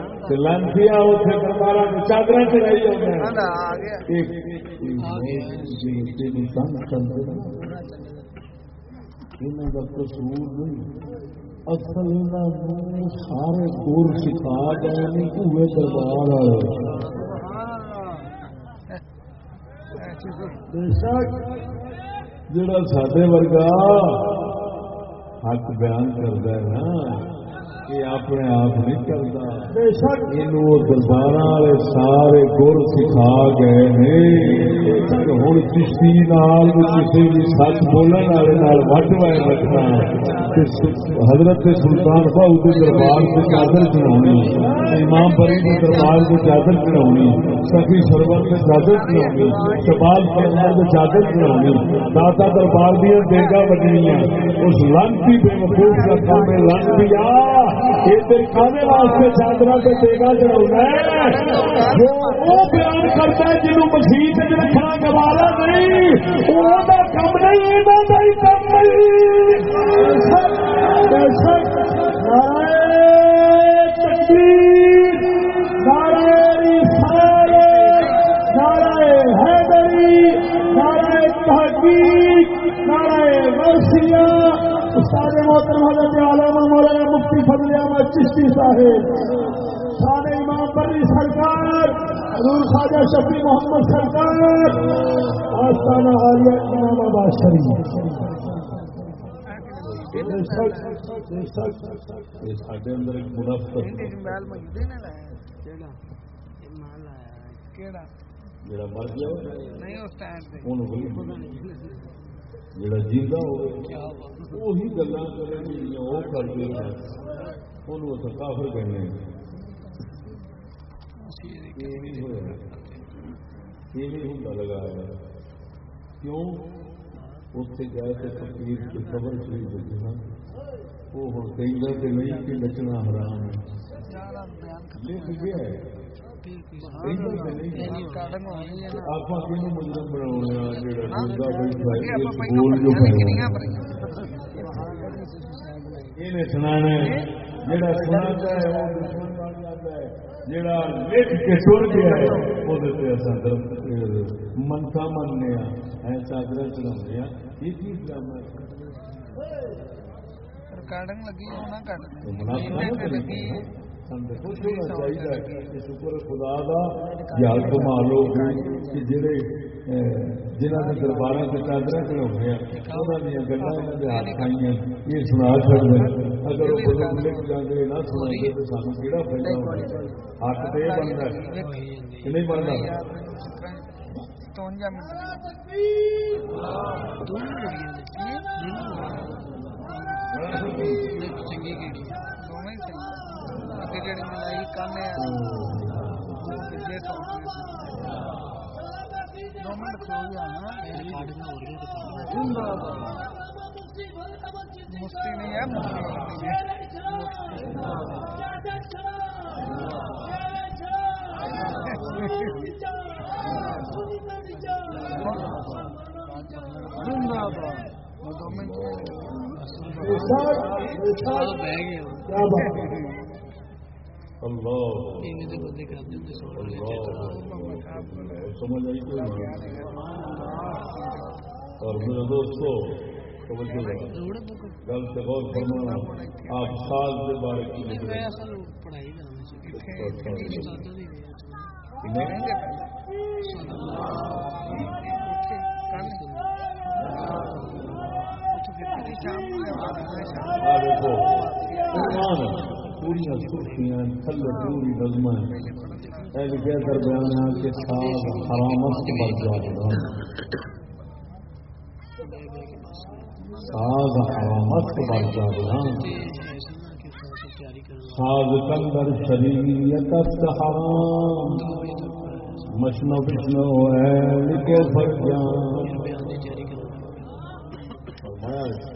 لانچیا اتنے دربار چادر چلائی قصور نہیں۔ اصل سارے دور سکھا گئے ہوئے دربار جڑا سڈے ورگا حق بیان کرتا ہے نا یہ اپنے آپ نہیں چلتا۔ بے شک۔ یہ دربار والے سارے گر سکھا گئے نے ہوں چشتی نال کسی بھی سچ بولنے والے وٹ وائے تے حضرت سلطان بہو کے دربار سے چادر چڑھانی امام پری کے دربار سے چادر چڑھانی سخی سرور سے چادر چڑھانی شبال اندر سے چادر چڑھانی داتا دربار دیا دیگا بجنیاں۔ اس لانتی بے وقوف کا کام ہے لانتیا یہ تیرے کھانے واسطے چادر سے ہے۔ وہ بیان کرتا ہے جنہوں مسیح رکھنا گوارا نہیں، وہ کم نہیں یہاں کا ہی کم نہیں۔ محترم حضرت عالم مولانا مفتی فضل احمد چشتی صاحب سارے امام بری سرکار حضور خواجہ شفیع محمد سرکار آستانہ عالیہ امام آباد شریف۔ جڑا مر گیا جڑا جیتا ہوگی گلا کرے وہ کافر کہنے لگا کیوں؟ اتنے گئے تو کی خبر دیتے ہیں وہ ہوں کہ نہیں، کہ نچنا حرام ہے۔ لکھ گیا ہے۔ منسا مننے ریکارڈنگ لگی ہونا پسند خدا دا یا حکم آلو کہ جڑے جنہوں نے دربار سے چادر چڑھاؤ انہوں نے گلا ہاتھ آئی یہ سنا چڑھتے اگر وہ بزرگ لکھ جاتے نہ تو سانو کہڑا فائدہ ہونا حق تو یہ بنتا ہے کہ نہیں بنتا؟ چنگی ಕ್ರಿಕೆಟ್ ಈ ಕಾಮೇ ಗೌರ್ಮೆಂಟ್ مستی نہیں ہے گورنمنٹ اور میرے دوستوں گل سے بہت فرمانا آپ سال کے بارے میں دیکھو پوری خوشیاں تھلے پوری بزمیں درمیان کے ساتھ حرامت بڑھ جائے گا ساز حرامت بڑھ جائے گا ساز کندر شریعت حرام۔ مشنو بشنو ہے کے فرجان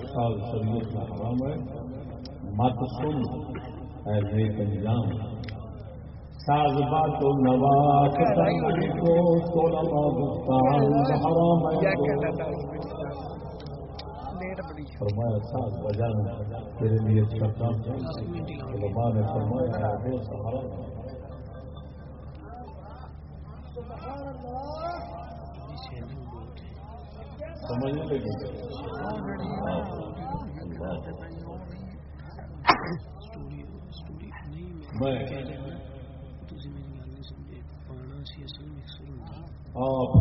ساز شریعت حرام ہے۔ مت سن۔ اے نیک انجام ساز بات کو سولما گفتان حرام فرمایا، ساز بجانا تیرے لیے اچھا کام علماء نے فرمایا ہے سہارا میں آپ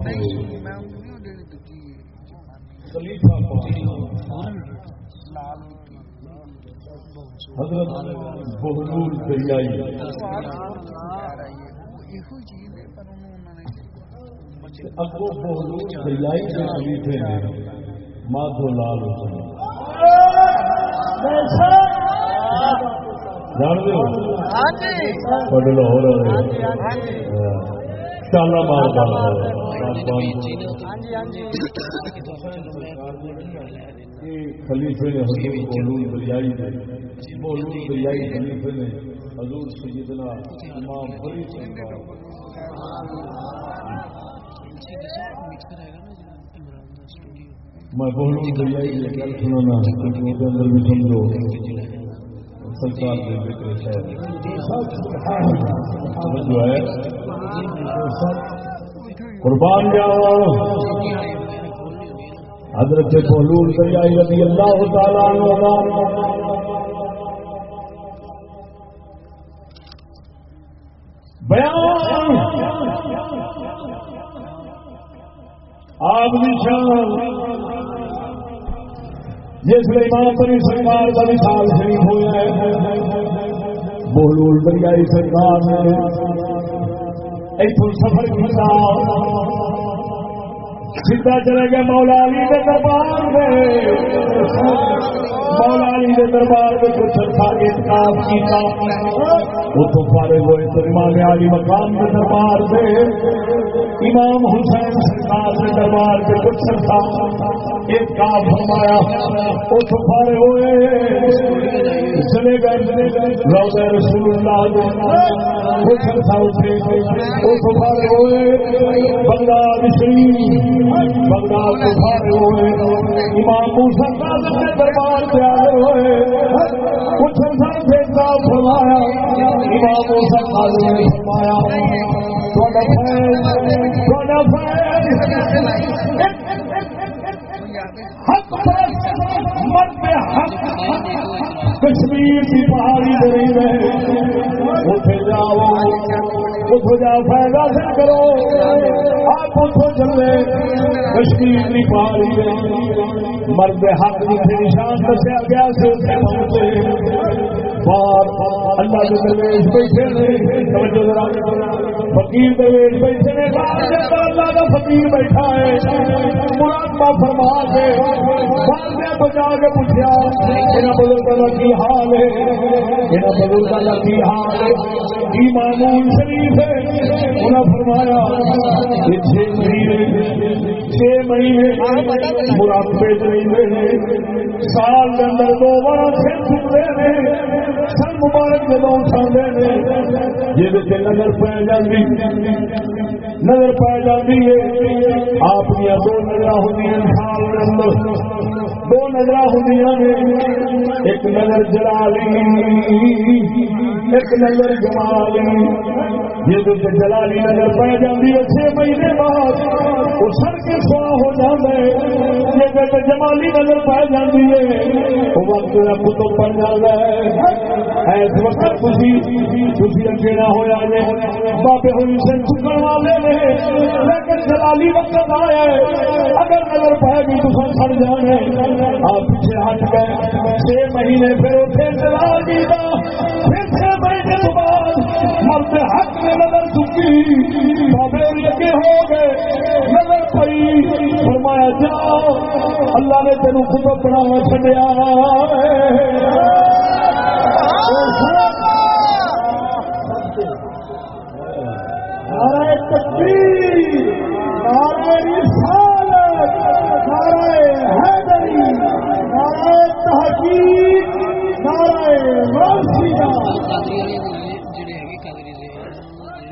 خلیفہ حضرت بہلول دریائی۔ اگو بہلول دریائی کے خلیفے ہیں مادھو لال حسین لاہور مار خلیفے نے حضور دریائی نے دریائی خلیفے نے حضور سیدنا امام بری میں بولوں دریائی یہ گل سنانا کیونکہ وہ اندر بھی سمجھو سرکار کے ذکر ہے۔ جو ہے، قربان جاؤ۔ حضرت بہلول دریائی رضی اللہ تعالیٰ عنہ بیان۔ آپ کی شان جس نے امام پری سرکار کا مثال شریف ہوا ہے۔ بہلول دریائی سرکار نے اتوں سفر کیا سیدا چلے گئے مولا علی کے دربار میں مولا علی کے دربار میں کچھ اچھا اعتکاف کیا اتوں پارے ہوئے تو امام علی مقام کے دربار سے امام حسین سرکار کے دربار سے کچھ اچھا فرمایا اتوں پارے ہوئے۔ چلے گئے رسول اللہ کچھ اچھا ہوئے۔ بغداد شریف بغداد کے ہوئے۔ امام موسیٰ کے دربار سے آئے ہوئے۔ کچھ اچھا اعتکاف فرمایا۔ امام موسیٰ نے فرمایا تھوڑا فیض تھوڑا فیض۔ حق پرست مرد حق کشمیر کی پہاڑی زمین ہے اٹھے جاؤ اتو جا فائدہ سے کرو آپ اتو چلے کشمیر کی پہاڑی ہے مرد حق جتنے نشان دسیا گیا سے اتنے پہنچے باہر اللہ کے درویش بیٹھے توجہ ذرا۔ فقیر درویش بیٹھے نے اللہ کا فقیر بیٹھا ہے۔ مراقبہ فرما کے باہر سے بجا کے پوچھا ان بزرگوں کا کی حال ہے؟ ان بزرگوں کا کی حال ہے؟ ایمان شریف ہے۔ انہیں فرمایا کہ چھ مہینے چھ مہینے مراقبے رہتے ہیں۔ سال کے اندر دو بار پھر چکتے ہیں۔ سر مبارک جب اٹھاتے ہیں۔ جی نظر پی جاتی نظر پی جاتی ہے۔ آپ دیا دو نظر ہوں سال کے اندر دو نظر ہوں ایک نظر جلا لی ایک نظر جمالی جی جلالی نظر پی جاتی ہے، چھ مہینے بعد وہ سر کے سوا ہو جاتا ہے جی جمالی نظر پی جاتی ہے۔ وہ وقت کتب پڑ جاتا ہے۔ اس وقت تھی تھی اگے نہ ہوا نے بابے ہوئی سے چکن والے نے لیکن جلالی وقت آیا ہے۔ اگر نظر پائے گی تو سر سڑ جانے۔ آپ پیچھے ہٹ گئے۔ چھ مہینے پھر اٹھے جلال جی کا۔ پھر چھ مرد حق میں نظر چکی، بابے لگے ہو گئے، نظر فرمایا جاؤ، اللہ نے تینوں خود بنا چڈیا نعرہ تکبیر، نعرہ رسالت، نعرہ حیدری، نعرہ تحقیق۔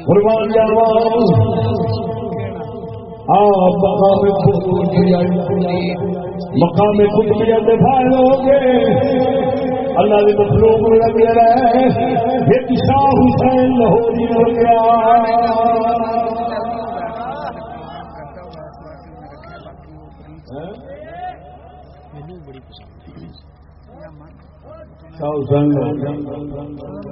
قربان مقام اللہ مخلوق میں لگ شاہ حسین لاہوری شاہ حسین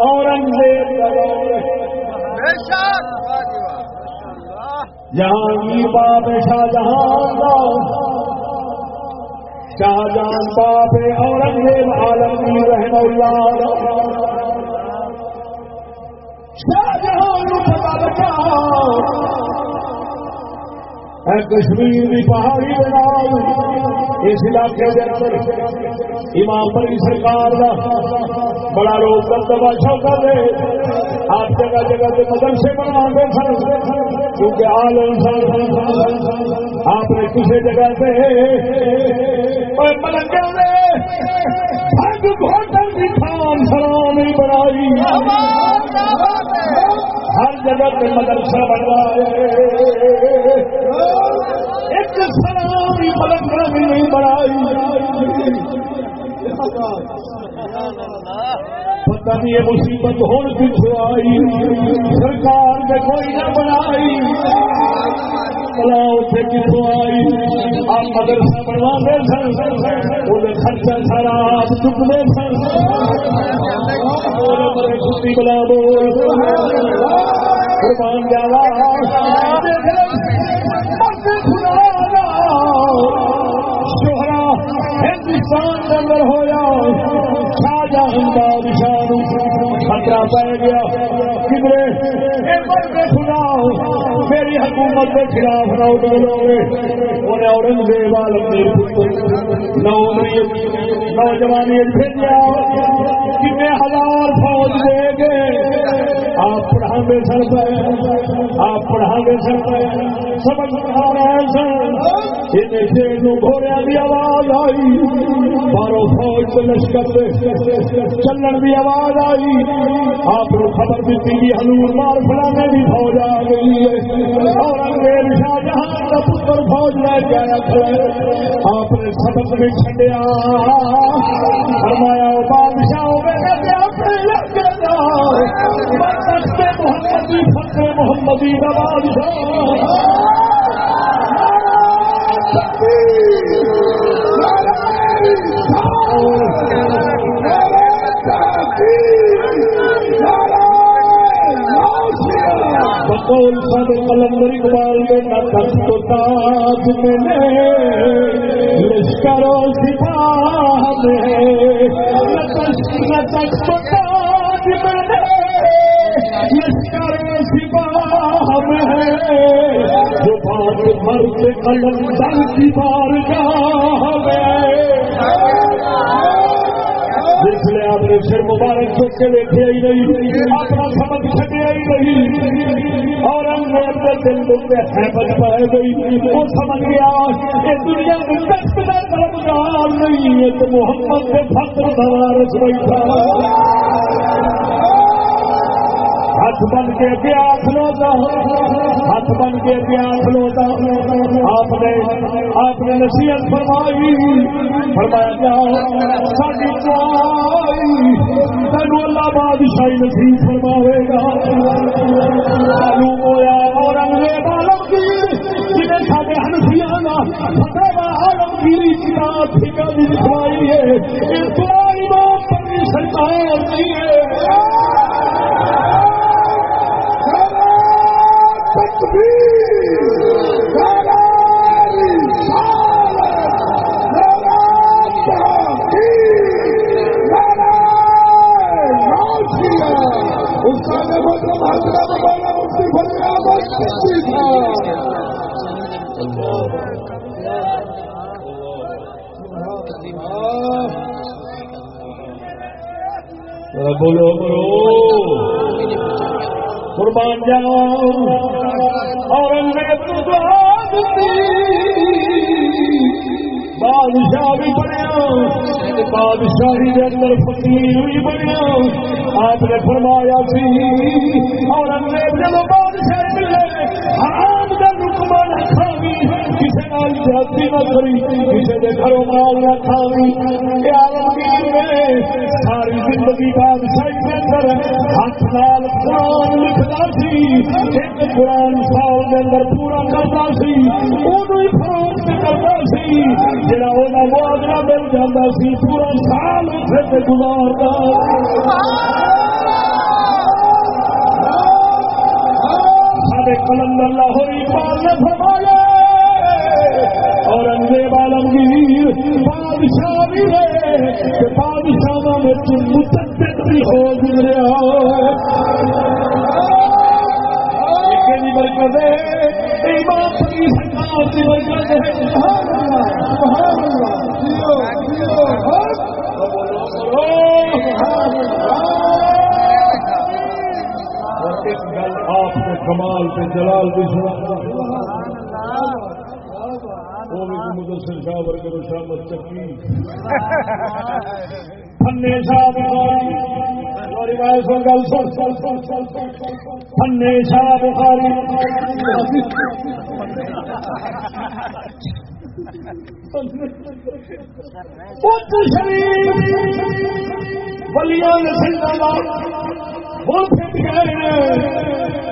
اورنگزیب بے شک۔ واہ جی واہ ماشاءاللہ جہانگیر باپ باپ اورنگزیب عالمگیر رحم اللہ۔ لگا اے کشمیر کی پہاڑی کے اس علاقے کے اندر امام بڑی سرکار کا بڑا لوگ دبدبا چوکا دے۔ آپ جگہ جگہ سے مدرسے بنا دے سن کیونکہ عالم سن۔ آپ نے کسی جگہ سے کی خان سلام بنائی۔ ہر جگہ پہ مدرسہ بنوائے ایک سلام ہی مدرسہ بھی نہیں بنائی پتہ نہیں یہ مصیبت ہون کچھ آئی؟ سرکار نے کوئی نہ بنائی۔ سے کتوں آئی۔ آپ مدرسہ بنوا سن۔ وہ خرچہ سارا آپ چکتے سن۔ چھٹی بلا بول۔ قربان جاوا ہندوستان کے اندر ہوا شاہجہاں بادشاہ خطرہ پی گیا۔ کدھر خدا، میری حکومت کے خلاف نہ ادھر انہیں اورنگزیب عالم نوجوانی بھیجا کن ہزار فوج دے گئے۔ آپ پڑھا گے سر۔ پہ آپ پڑھا گے سر۔ پہ سبق پڑھا رہے سن شیر گھوڑیا کی آواز آئی۔ بارو فوج کے لشکر چلن کی آواز آئی۔ آپ کو خبر دیتی کہ ہنور مار فلانے کی فوج آ گئی ہے۔ اور انگریز شاہ جہاں کا پتر فوج لے کے آیا تھا۔ آپ نے سبق بھی چڈیا فرمایا بادشاہ محمدی فخر محمدی کا بادشاہ بقول سب قلندر اقبال میں نہ تخت و تاج میں نے لشکر و سپاہ میں نہ تخت و تاج میں نے لشکر و ہے جو بات مرد قلندر کی بارگاہ میں جس آپ نے سر مبارک چک کے دیکھے ہی نہیں اپنا سبق چھٹے ہی نہیں اور انگریز کے دل دل میں حیبت پہ گئی وہ سمجھ گیا یہ دنیا میں دست کا طلبگار نہیں ہے تو محمد کے فخر سوارس بیٹھا ہاتھ بن کے پیاس لوتا ہاتھ بن کے پیاس لوتا آپ نے آپ نے نصیحت فرمائی فرمایا جاؤ ساری اللہ بادشاہی نصیب فرماوے گا معلوم ہوا جنہیں سارے فتح کتاب لکھوائی ہے اس بات پر سرکار نہیں ہے بولو بولو۔ قربان جاؤ۔ اورنگزیب بادشاہ بھی بنیا۔ بادشاہی کے اندر فقیر بھی بنیا۔ آپ نے فرمایا سی، اورنگزیب جب بادشاہ ملے حرام کا لکما نہ کھاوی کسی نال جاتی نہ کری کسی کے گھروں مال نہ کھاوی۔ یہ عالمگیر نے ساری زندگی بادشاہی کے اندر ہاتھ نال قرآن لکھتا سی، ایک قرآن سال کے اندر پورا کرتا سی انہوں ہی فروخت کرتا سی۔ جڑا وہ معاوضہ مل جاتا سی، پورا سال اسے گزارتا سارے اللہ ہوئی اقبال نے فرمایا اورنگزیب عالمگیر بادشاہ بھی ہے کہ بادشاہ میں متدد کمال کے جلال بھی سنا۔ وہ بھی شاہ ورگر شامت چکی۔ فنے شاہ بخاری ہماری بات سن گل سن۔ فنے شاہ بخاری۔ بلیاں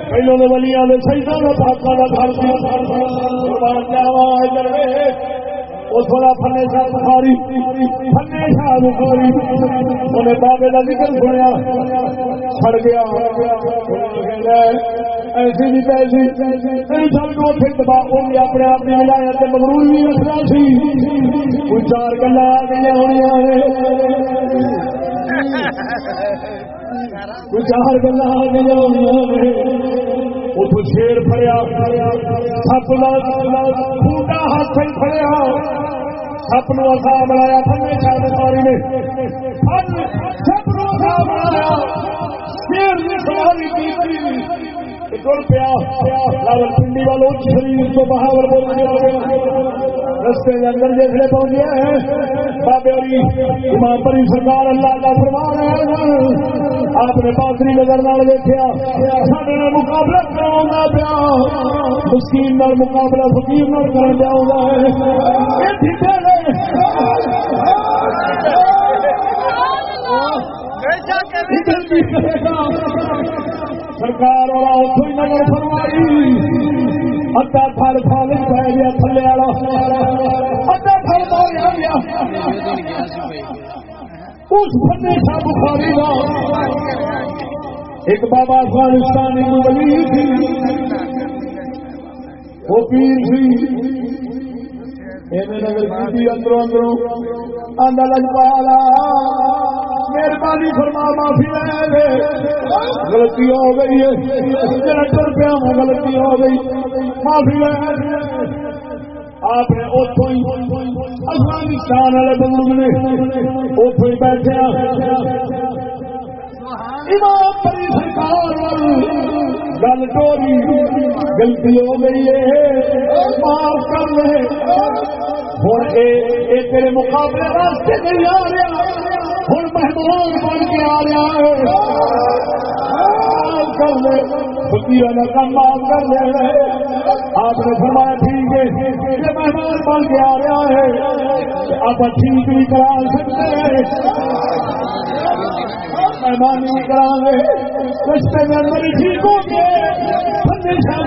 پہلو تو بلیاں سجدہ کا پاپا کا گھر اس فنے شاہ بخاری فنے شاہ بخاری انہیں بابے کا ذکر سنیا سڑ گیا ایسی بھی پیسی سب کو دبا اپنے آپ نے ملایا تو مغرور بھی رکھنا سی کوئی چار گلا آ گئی ہونی کوئی چار گلا اتو شیر فریا سپ پوٹا ہاتھ فریا سپ نو اصا بنایا تھے شاہ ساری نے۔ سپ نو اصا بنایا۔ شیر نے سواری کی ٹر پیا لاول پنڈی والوں شریر تو بہاور بولنے رستے کے اندر دیکھنے پہنچ گیا ہے بابے علی امام پری سرکار اللہ کا فرمان ہے۔ آپ نے پاسری نظر نال دیکھا سارے مقابلہ کراؤں پیا۔ مسکین نال مقابلہ فقیر نال کر سرکار والا اتو ہی نظر فرمائی ادا تھر فال پہ گیا تھلے والا ادا تھر پہ گیا اس بندے کا بخاری کا ایک بابا افغانستان ولی تھی وہ پیر سی نگر اندروں اندروں آدھا لجپالا مہربانی فرما، معافی لے غلطی ہو گئی ہے۔ ٹر پیا غلطی ہو گئی۔ معافی لے آپ نے اتوں ہی۔ افغانستان والے بزرگ نے اتوں ہی بیٹھے امام پری سرکار گل ٹوری گلتی ہو گئی ہے۔ معاف کر رہے ہوں یہ تیرے مقابلے راستے نہیں آ رہا ہوں مہمان بن کے آ رہا ہے کر لے فکیر کام معاف کر لے آپ نے فرمایا ٹھیک ہے یہ مہمان بن کے آ رہا ہے آپ ٹھیک بھی کرا سکتے ہیں مہمان نہیں کرا گے رشتے میں اندر ٹھیک ہو گئے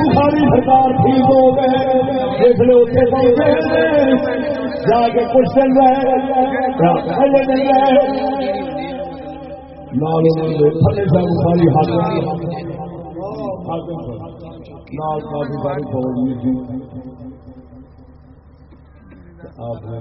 بخاری سرکار ٹھیک ہو گئے جس نے اتنے پہنچے جا کے کچھ دن رہے پہلے دن رہے نال تھلے سے بخاری حاضر نال کافی ساری فوج بھی تھی۔ آپ نے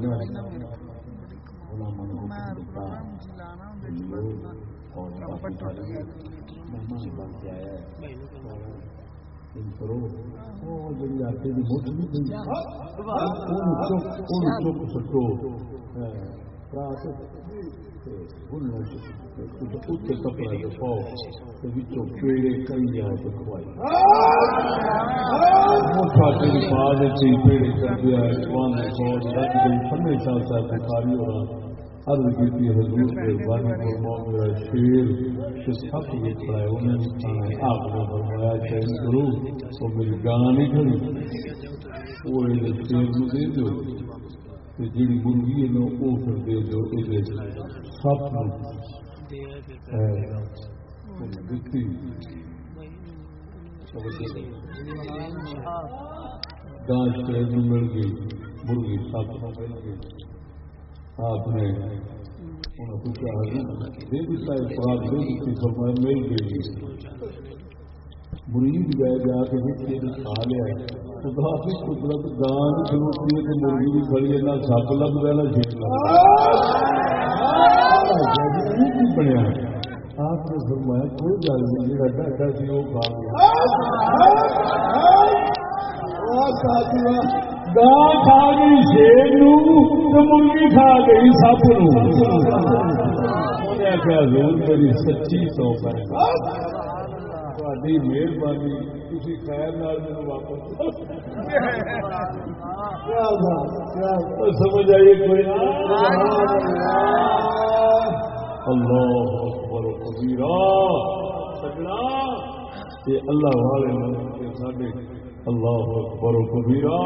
کپڑے پاؤ پیڑے کئی جائے تو کھوائی پیڑے کر دیا ہمیشہ ساری ہو رہا عرض کی حضور کے بانی فرماؤ میرا شیر کے سب یہ کھڑا انہیں نے آپ نے فرمایا چین کرو تو میری گانا نہیں کھڑی وہ شیر میں دے دو کہ جی مرغی ہے وہ پھر دے دو یہ سب دیتی مل گئی مرغی سب کو مل گئی آپ نے انہیں پوچھا دے دیتا ہے دے دیتی فرمایا مل گئی مرید گئے جا کے کھا لیا خدا کی قدرت گان شروع کی مرغی بھی کھڑی ہے نہ سپ لگ گیا نہ چھیٹ لگ بنیا آپ نے فرمایا کوئی گل نہیں جی اڈا اڈا سی وہ کھا گیا۔ گاں کھا گئی شیر مرغی کھا گئی سپ حضور میری سچی سوپ ہے۔ مہربانی خیر میرے واپس سمجھ آئیے کوئی اللہ اکبر کبیرا سجنا۔ یہ اللہ والے اللہ اکبر کبیرا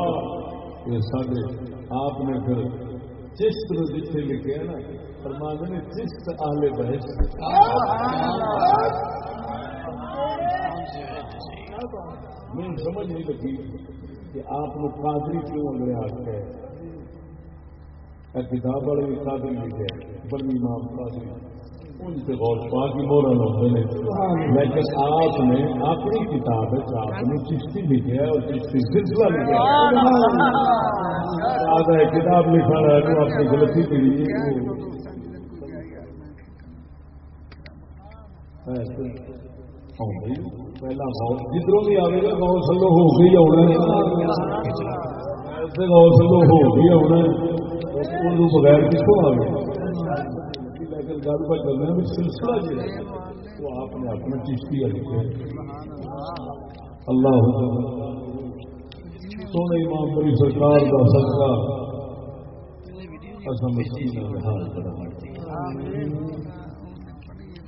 یہ ساڈے۔ آپ نے پھر چشت میں جتنے لکھے نا فرمانے نے چشت آلے بحث مجھے سمجھ نہیں لگی کہ آپ نے قادری کیوں اگلے ہاتھ ہے کتاب والے بھی قادری لکھے بڑی امام قادری۔ ان سے غور پا کی مورا لوگ لیکن آپ نے اپنی کتاب ہے، آپ نے چشتی لکھا ہے اور چشتی سلسلہ لکھا ہے۔ کتاب لکھا رہا ہے تو آپ نے غلطی کے لیے ہاں، پہلا جدھروں بھی آئے گا گاؤں سلو ہو گئی آنا ہے گاؤں سلو ہو گئی آنا ہے بغیر کتوں آ گیا لیکن گل پہ چلنا بھی سلسلہ جو ہے وہ آپ نے اپنا چیشتی لکھے اللہ سونے امام بڑی سرکار کا سچا اصل مسیح حال